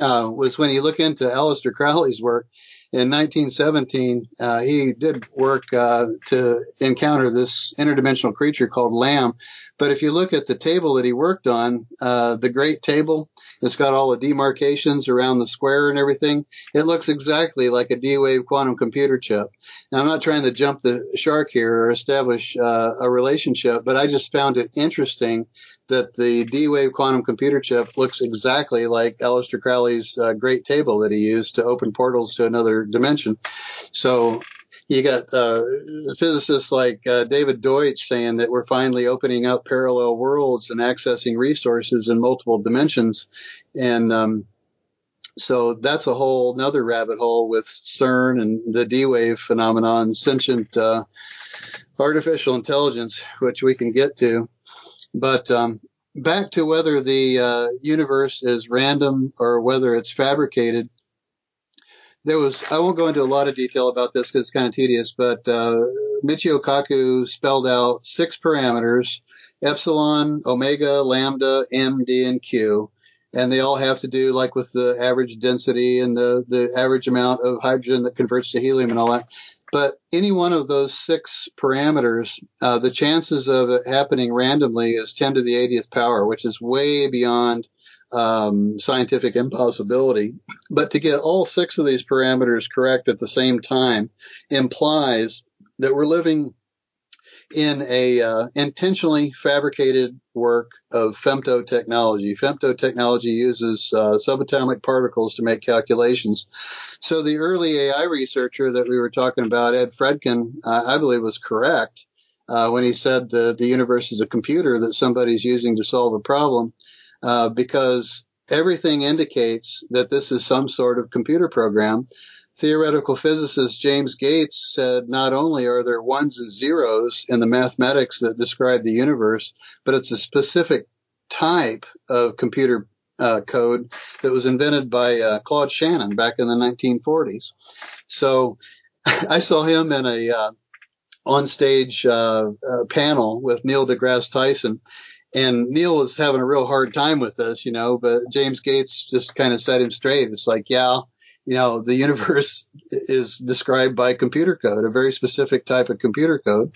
uh, was when you look into Aleister Crowley's work in 1917, uh, he did work uh, to encounter this interdimensional creature called Lam. But if you look at the table that he worked on, uh, the Great Table, it's got all the demarcations around the square and everything. It looks exactly like a D-Wave quantum computer chip. Now, I'm not trying to jump the shark here or establish uh, a relationship, but I just found it interesting that the D-Wave quantum computer chip looks exactly like Aleister Crowley's uh, great table that he used to open portals to another dimension. So you got uh, physicists like uh, David Deutsch saying that we're finally opening up parallel worlds and accessing resources in multiple dimensions, and um, so that's a whole another rabbit hole with CERN and the D-wave phenomenon, sentient uh, artificial intelligence, which we can get to. But um, back to whether the uh, universe is random or whether it's fabricated there was I won't go into a lot of detail about this because it's kind of tedious, but uh, Michio Kaku spelled out six parameters: epsilon, omega, lambda, m, d, and q, and they all have to do like with the average density and the the average amount of hydrogen that converts to helium and all that. But any one of those six parameters, uh, the chances of it happening randomly is 10 to the 80th power, which is way beyond um, scientific impossibility. But to get all six of these parameters correct at the same time implies that we're living in a uh, intentionally fabricated work of femto technology. Femto technology uses uh, subatomic particles to make calculations. So the early AI researcher that we were talking about, Ed Fredkin, uh, I believe was correct uh, when he said the, the universe is a computer that somebody's using to solve a problem uh, because everything indicates that this is some sort of computer program. Theoretical physicist James Gates said not only are there ones and zeros in the mathematics that describe the universe, but it's a specific type of computer uh, code that was invented by uh, Claude Shannon back in the 1940s. So I saw him in a uh, on stage uh, uh, panel with Neil deGrasse Tyson, and Neil was having a real hard time with this, you know, but James Gates just kind of set him straight. It's like, yeah, you know, the universe is described by computer code, a very specific type of computer code.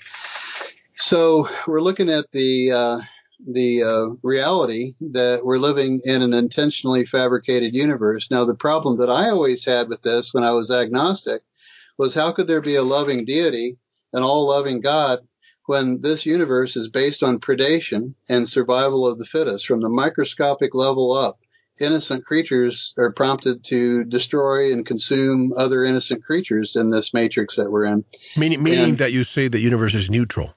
So we're looking at the, uh, the uh, reality that we're living in an intentionally fabricated universe. Now, the problem that I always had with this when I was agnostic was how could there be a loving deity, an all loving God, when this universe is based on predation and survival of the fittest from the microscopic level up. Innocent creatures are prompted to destroy and consume other innocent creatures in this matrix that we're in. Meaning, meaning and, that you say the universe is neutral.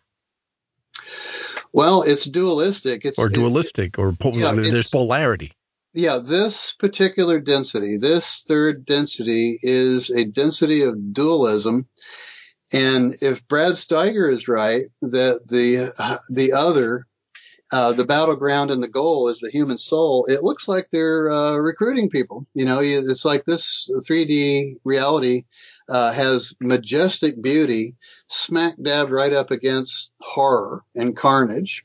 Well, it's dualistic. It's or dualistic, it, or po- yeah, there's polarity. Yeah, this particular density, this third density, is a density of dualism and if Brad Steiger is right, that the the other uh, the battleground and the goal is the human soul, it looks like they're uh, recruiting people. You know, it's like this 3D reality uh, has majestic beauty smack dab right up against horror and carnage.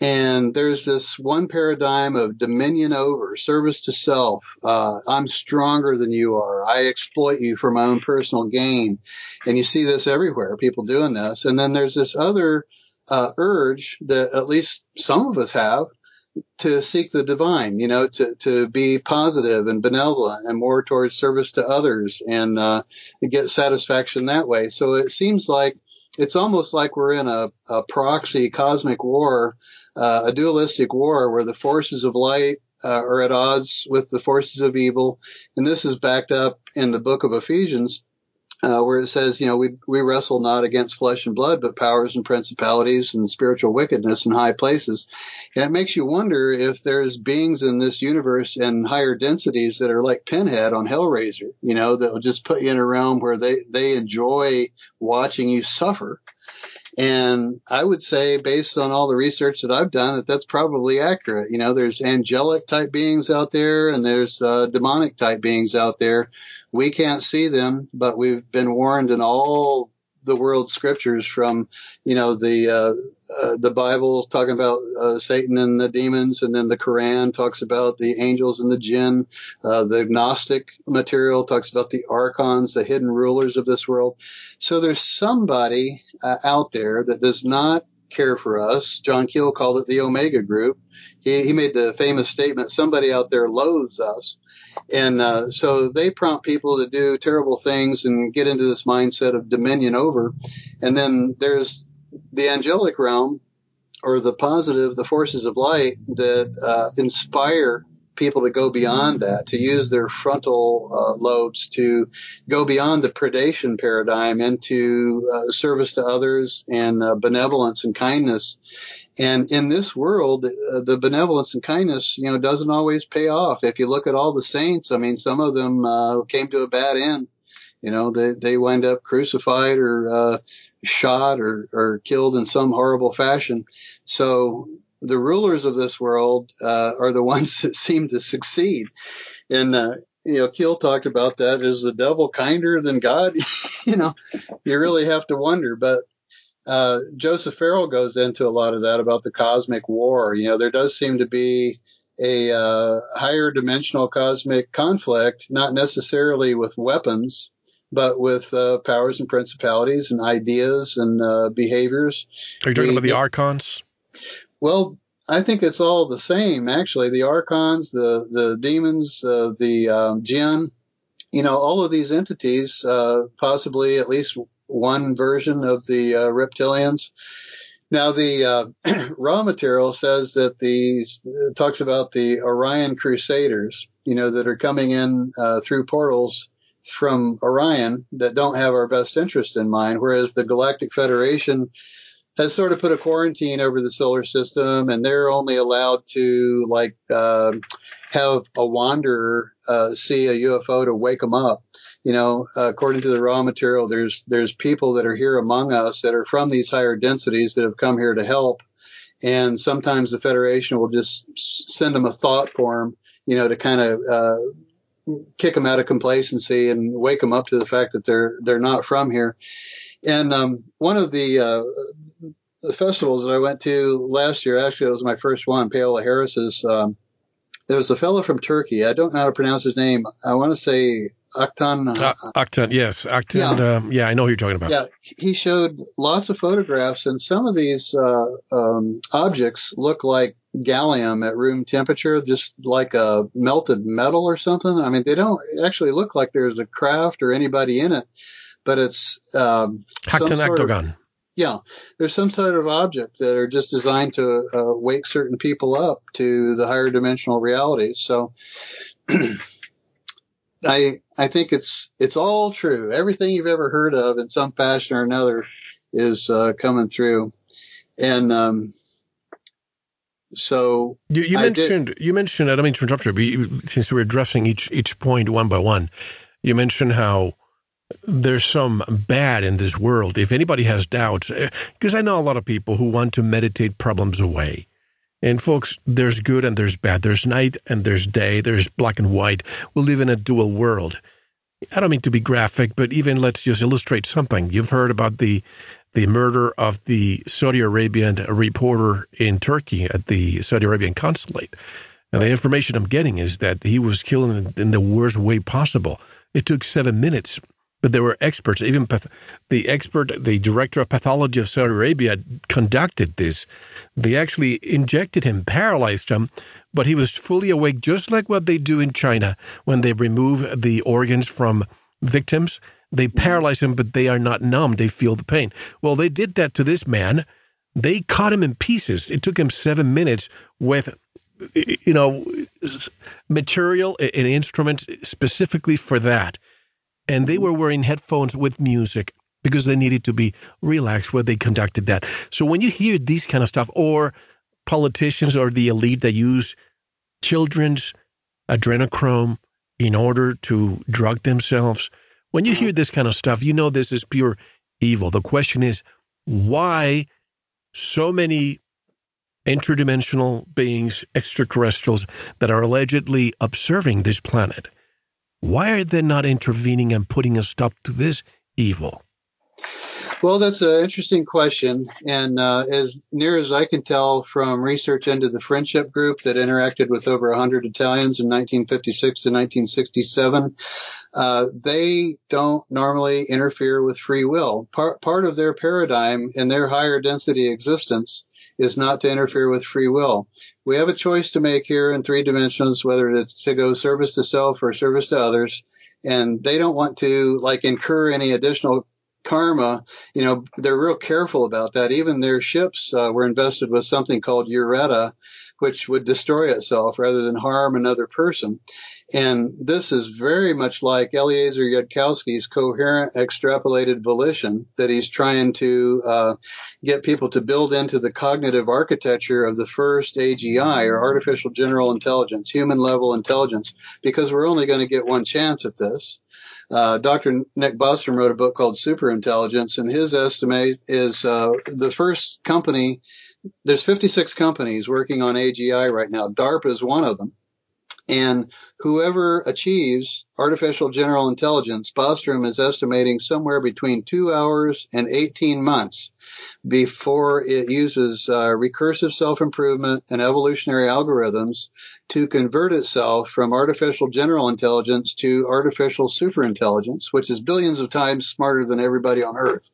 And there's this one paradigm of dominion over, service to self. Uh, I'm stronger than you are. I exploit you for my own personal gain. And you see this everywhere, people doing this. And then there's this other uh, urge that at least some of us have to seek the divine, you know, to, to be positive and benevolent and more towards service to others and, uh, get satisfaction that way. So it seems like it's almost like we're in a, a proxy cosmic war, uh, a dualistic war where the forces of light uh, are at odds with the forces of evil. And this is backed up in the book of Ephesians uh, where it says, you know, we, we wrestle not against flesh and blood, but powers and principalities and spiritual wickedness in high places. And it makes you wonder if there's beings in this universe in higher densities that are like Pinhead on Hellraiser, you know, that will just put you in a realm where they, they enjoy watching you suffer. And I would say, based on all the research that I've done, that that's probably accurate. You know, there's angelic type beings out there and there's uh, demonic type beings out there. We can't see them, but we've been warned in all the world scriptures from, you know, the uh, uh, the Bible talking about uh, Satan and the demons, and then the Quran talks about the angels and the jinn. Uh, the Gnostic material talks about the archons, the hidden rulers of this world. So there's somebody uh, out there that does not care for us. John Keel called it the Omega Group. He, he made the famous statement, somebody out there loathes us. And uh, so they prompt people to do terrible things and get into this mindset of dominion over. And then there's the angelic realm or the positive, the forces of light that uh, inspire people to go beyond that, to use their frontal uh, lobes to go beyond the predation paradigm into uh, service to others and uh, benevolence and kindness. And in this world, uh, the benevolence and kindness, you know, doesn't always pay off. If you look at all the saints, I mean, some of them uh, came to a bad end. You know, they they wind up crucified or uh, shot or, or killed in some horrible fashion. So the rulers of this world uh, are the ones that seem to succeed. And uh, you know, Keel talked about that. Is the devil kinder than God? you know, you really have to wonder. But uh, Joseph Farrell goes into a lot of that about the cosmic war. You know, there does seem to be a uh, higher dimensional cosmic conflict, not necessarily with weapons, but with uh, powers and principalities and ideas and uh, behaviors. Are you talking we, about the archons? Well, I think it's all the same, actually. The archons, the the demons, uh, the um, jinn, you know, all of these entities, uh, possibly at least one version of the uh, reptilians. Now, the uh, Ra material says that these talks about the Orion Crusaders, you know, that are coming in uh, through portals from Orion that don't have our best interest in mind, whereas the Galactic Federation has sort of put a quarantine over the solar system, and they're only allowed to like uh, have a wanderer uh, see a UFO to wake them up. You know, uh, according to the Ra material, there's there's people that are here among us that are from these higher densities that have come here to help, and sometimes the Federation will just send them a thought form, you know, to kind of uh, kick them out of complacency and wake them up to the fact that they're they're not from here. And um, one of the, uh, the festivals that I went to last year, actually, it was my first one, Paola Harris's. Um, there was a fellow from Turkey. I don't know how to pronounce his name. I want to say Aktan. Uh, Aktan, yes, Aktan. Yeah. Um, yeah, I know who you're talking about. Yeah, he showed lots of photographs, and some of these uh, um, objects look like gallium at room temperature, just like a melted metal or something. I mean, they don't actually look like there's a craft or anybody in it but it's um, some sort of, yeah, there's some sort of object that are just designed to uh, wake certain people up to the higher dimensional realities. So I I think it's it's all true. Everything you've ever heard of in some fashion or another is uh, coming through, and um, so you, you mentioned did, you mentioned I don't mean to interrupt you, but since we're addressing each each point one by one, you mentioned how there's some bad in this world. If anybody has doubts, because eh, I know a lot of people who want to meditate problems away. And folks, there's good and there's bad. There's night and there's day. There's black and white. We live in a dual world. I don't mean to be graphic, but even let's just illustrate something. You've heard about the the murder of the Saudi Arabian reporter in Turkey at the Saudi Arabian consulate. And the information I'm getting is that he was killed in, in the worst way possible. It took seven minutes but there were experts. Even path- the expert, the director of pathology of Saudi Arabia, conducted this. They actually injected him, paralyzed him, but he was fully awake, just like what they do in China when they remove the organs from victims. They mm-hmm. paralyze him, but they are not numb. They feel the pain. Well, they did that to this man. They cut him in pieces. It took him seven minutes with you know, material, an instrument specifically for that and they were wearing headphones with music because they needed to be relaxed when they conducted that. So when you hear these kind of stuff, or politicians or the elite that use children's adrenochrome in order to drug themselves, when you hear this kind of stuff, you know this is pure evil. The question is, why so many interdimensional beings, extraterrestrials, that are allegedly observing this planet? Why are they not intervening and putting a stop to this evil? Well, that's an interesting question. And uh, as near as I can tell from research into the friendship group that interacted with over 100 Italians in 1956 to 1967, uh, they don't normally interfere with free will. Part, part of their paradigm in their higher density existence is not to interfere with free will. We have a choice to make here in three dimensions, whether it's to go service to self or service to others. And they don't want to like incur any additional karma. You know, they're real careful about that. Even their ships uh, were invested with something called Ureta, which would destroy itself rather than harm another person. And this is very much like Eliezer Yudkowsky's coherent extrapolated volition that he's trying to uh, get people to build into the cognitive architecture of the first AGI or artificial general intelligence, human level intelligence, because we're only going to get one chance at this. Uh, Dr. Nick Bostrom wrote a book called Superintelligence, and his estimate is uh, the first company. There's 56 companies working on AGI right now. DARPA is one of them. And whoever achieves artificial general intelligence, Bostrom is estimating somewhere between two hours and 18 months before it uses uh, recursive self improvement and evolutionary algorithms to convert itself from artificial general intelligence to artificial superintelligence, which is billions of times smarter than everybody on Earth.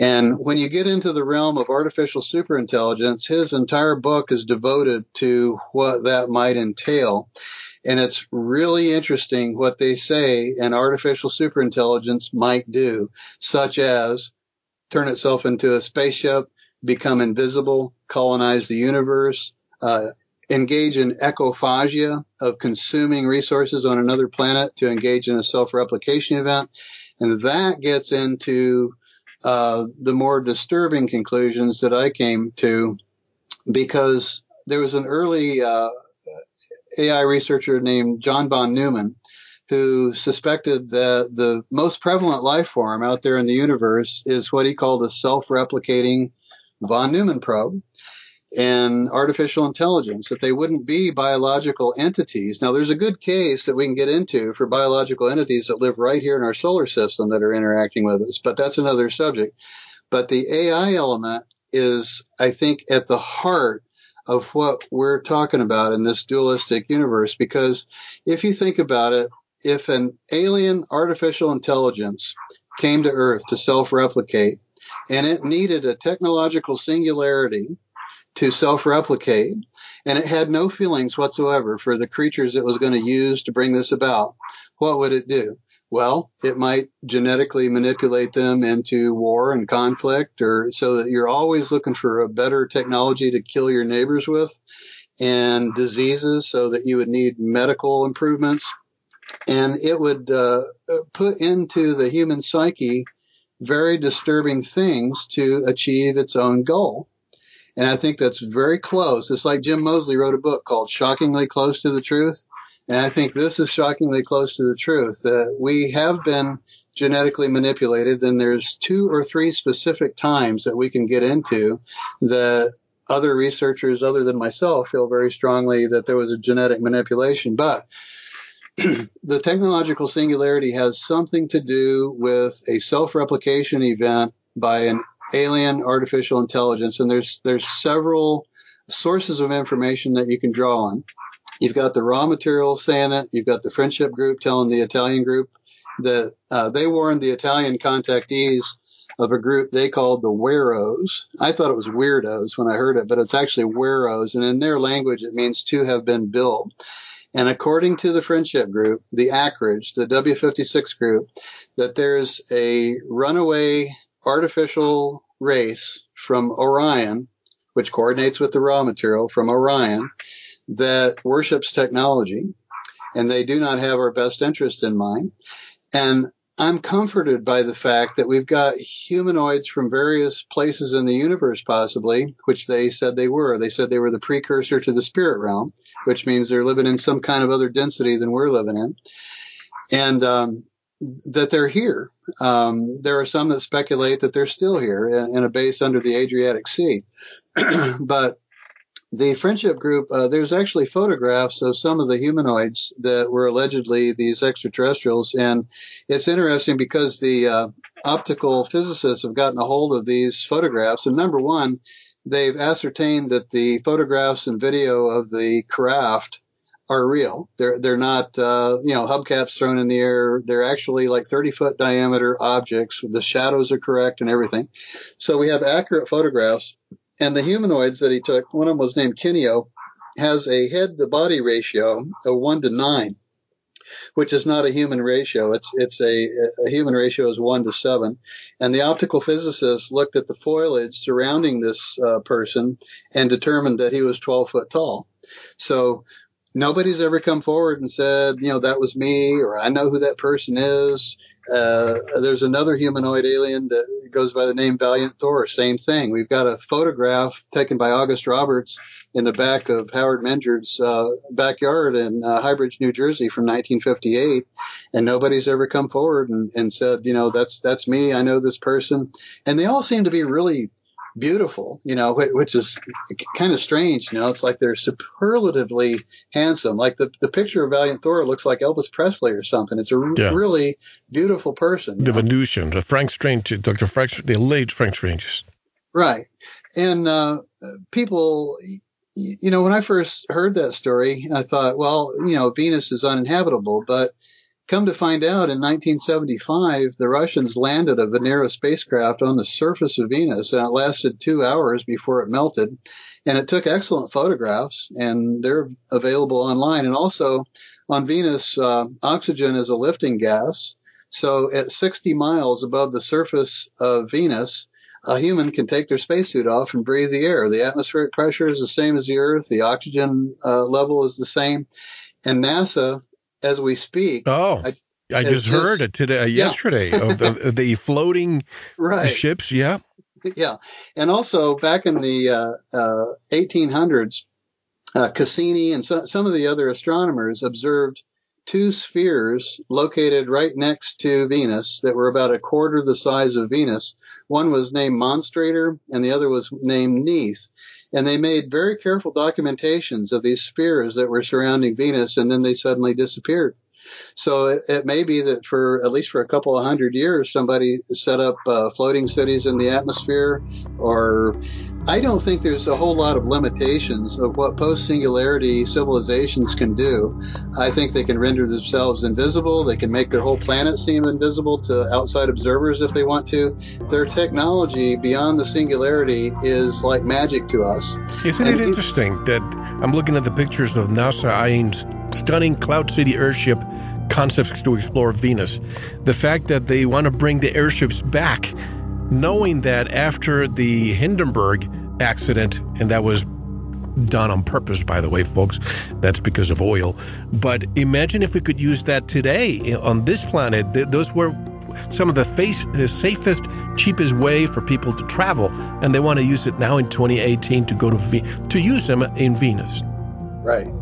And when you get into the realm of artificial superintelligence, his entire book is devoted to what that might entail. And it's really interesting what they say an artificial superintelligence might do, such as turn itself into a spaceship, become invisible, colonize the universe, uh, engage in ecophagia of consuming resources on another planet to engage in a self-replication event. And that gets into uh, the more disturbing conclusions that I came to because there was an early uh, AI researcher named John von Neumann who suspected that the most prevalent life form out there in the universe is what he called a self-replicating von Neumann probe and artificial intelligence, that they wouldn't be biological entities. Now, there's a good case that we can get into for biological entities that live right here in our solar system that are interacting with us, but that's another subject. But the AI element is, I think, at the heart of what we're talking about in this dualistic universe, because if you think about it, if an alien artificial intelligence came to Earth to self replicate and it needed a technological singularity to self replicate, and it had no feelings whatsoever for the creatures it was going to use to bring this about, what would it do? Well, it might genetically manipulate them into war and conflict, or so that you're always looking for a better technology to kill your neighbors with, and diseases, so that you would need medical improvements and it would uh, put into the human psyche very disturbing things to achieve its own goal. And I think that's very close. It's like Jim Moseley wrote a book called Shockingly Close to the Truth. And I think this is shockingly close to the truth that we have been genetically manipulated. And there's two or three specific times that we can get into that other researchers other than myself feel very strongly that there was a genetic manipulation. But the technological singularity has something to do with a self-replication event by an alien artificial intelligence, and there's there's several sources of information that you can draw on. You've got the Ra material saying it. You've got the friendship group telling the Italian group that uh, they warned the Italian contactees of a group they called the Weros. I thought it was weirdos when I heard it, but it's actually Weros, and in their language it means to have been built. And according to the friendship group, the Acreage, the W56 group, that there's a runaway artificial race from Orion, which coordinates with the Ra material from Orion, that worships technology, and they do not have our best interest in mind. And I'm comforted by the fact that we've got humanoids from various places in the universe, possibly, which they said they were. They said they were the precursor to the spirit realm, which means they're living in some kind of other density than we're living in. And um, that they're here. Um, there are some that speculate that they're still here in, in a base under the Adriatic Sea. but the friendship group, uh, there's actually photographs of some of the humanoids that were allegedly these extraterrestrials. And it's interesting because the uh, optical physicists have gotten a hold of these photographs. And number one, they've ascertained that the photographs and video of the craft are real. They're they're not uh, you know hubcaps thrown in the air. They're actually like 30 foot diameter objects. The shadows are correct and everything. So we have accurate photographs and the humanoids that he took, one of them was named Kineo, has a head to body ratio of one to nine, which is not a human ratio. It's it's a, a human ratio is one to seven. And the optical physicist looked at the foliage surrounding this uh, person and determined that he was 12 foot tall. So nobody's ever come forward and said, you know, that was me or I know who that person is. Uh, there's another humanoid alien that goes by the name Valiant Thor. Same thing. We've got a photograph taken by August Roberts in the back of Howard Menger uh, backyard in uh, Highbridge, New Jersey, from 1958, and nobody's ever come forward and, and said, you know, that's that's me. I know this person, and they all seem to be really beautiful, you know, which is kind of strange. You know, it's like they're superlatively handsome. Like the, the picture of Valiant Thor looks like Elvis Presley or something. It's a yeah. really beautiful person. The Venusian, the Frank Strange, Dr. Frank, the late Frank Strange. Right. And uh, people, you know, when I first heard that story, I thought, well, you know, Venus is uninhabitable, but Come to find out, in 1975, the Russians landed a Venera spacecraft on the surface of Venus, and it lasted two hours before it melted. And it took excellent photographs, and they're available online. And also, on Venus, uh, oxygen is a lifting gas. So, at 60 miles above the surface of Venus, a human can take their spacesuit off and breathe the air. The atmospheric pressure is the same as the Earth. The oxygen uh, level is the same. And NASA as we speak. Oh, I, I just heard it today, uh, yeah. yesterday of the, the floating right. ships. Yeah. Yeah. And also back in the uh, uh, 1800s, uh, Cassini and so, some of the other astronomers observed two spheres located right next to Venus that were about a quarter the size of Venus. One was named Monstrator and the other was named Neith. And they made very careful documentations of these spheres that were surrounding Venus, and then they suddenly disappeared. So it, it, may be that for at least for a couple of hundred years, somebody set up uh, floating cities in the atmosphere, or I don't think there's a whole lot of limitations of what post singularity civilizations can do. I think they can render themselves invisible. They can make their whole planet seem invisible to outside observers if they want to. Their technology beyond the singularity is like magic to us. Isn't and it interesting that I'm looking at the pictures of NASA eyeing stunning Cloud City airship concepts to explore Venus. The fact that they want to bring the airships back, knowing that after the Hindenburg accident, and that was done on purpose, by the way, folks. That's because of oil. But imagine if we could use that today on this planet. Those were some of the, face, the safest, cheapest way for people to travel, and they want to use it now in 2018 to go to to use them in Venus. Right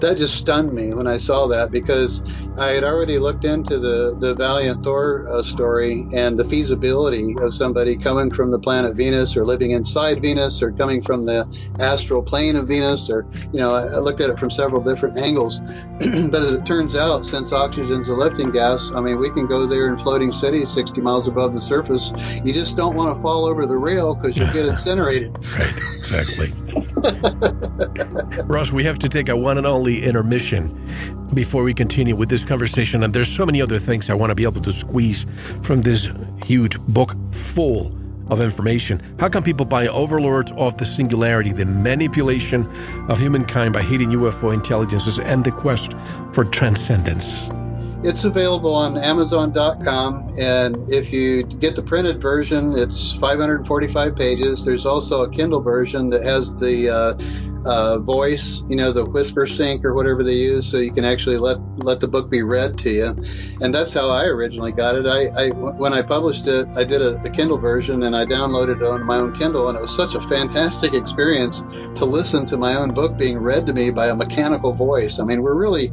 that just stunned me when I saw that because I had already looked into the, the Valiant Thor uh, story and the feasibility of somebody coming from the planet Venus or living inside Venus or coming from the astral plane of Venus or, you know, I, looked at it from several different angles. but as it turns out, since oxygen's a lifting gas, I mean, we can go there in floating cities 60 miles above the surface. You just don't want to fall over the rail because you'll get incinerated. right, exactly. Ross, we have to take a one and only intermission before we continue with this conversation. And there's so many other things I want to be able to squeeze from this huge book full of information. How can people buy Overlords of the Singularity, the manipulation of humankind by hidden UFO intelligences, and the quest for transcendence? It's available on Amazon.com, and if you get the printed version, it's 545 pages. There's also a Kindle version that has the uh, uh, voice, you know, the Whispersync or whatever they use, so you can actually let let the book be read to you. And that's how I originally got it. I, I when I published it, I did a, a, Kindle version and I downloaded it on my own Kindle, and it was such a fantastic experience to listen to my own book being read to me by a mechanical voice. I mean, we're really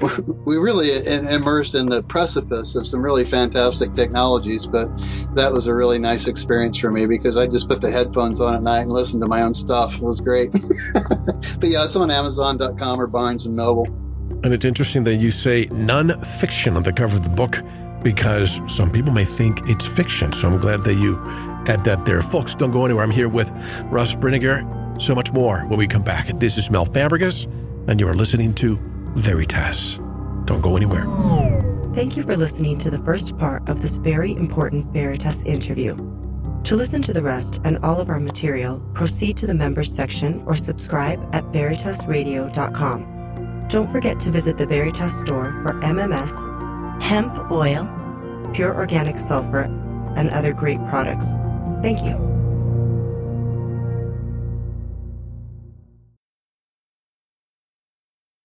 we really immersed in the precipice of some really fantastic technologies, but that was a really nice experience for me because I just put the headphones on at night and listened to my own stuff. It was great. but yeah, it's on Amazon.com or Barnes and Noble. And it's interesting that you say non-fiction on the cover of the book because some people may think it's fiction. So I'm glad that you add that there. Folks, don't go anywhere. I'm here with Russ Brinegar. So much more when we come back. This is Mel Fabregas, and you are listening to Veritas. Don't go anywhere. Thank you for listening to the first part of this very important Veritas interview. To listen to the rest and all of our material, proceed to the members section or subscribe at veritasradio.com. Don't forget to visit the Veritas store for MMS, hemp oil, pure organic sulfur, and other great products. Thank you.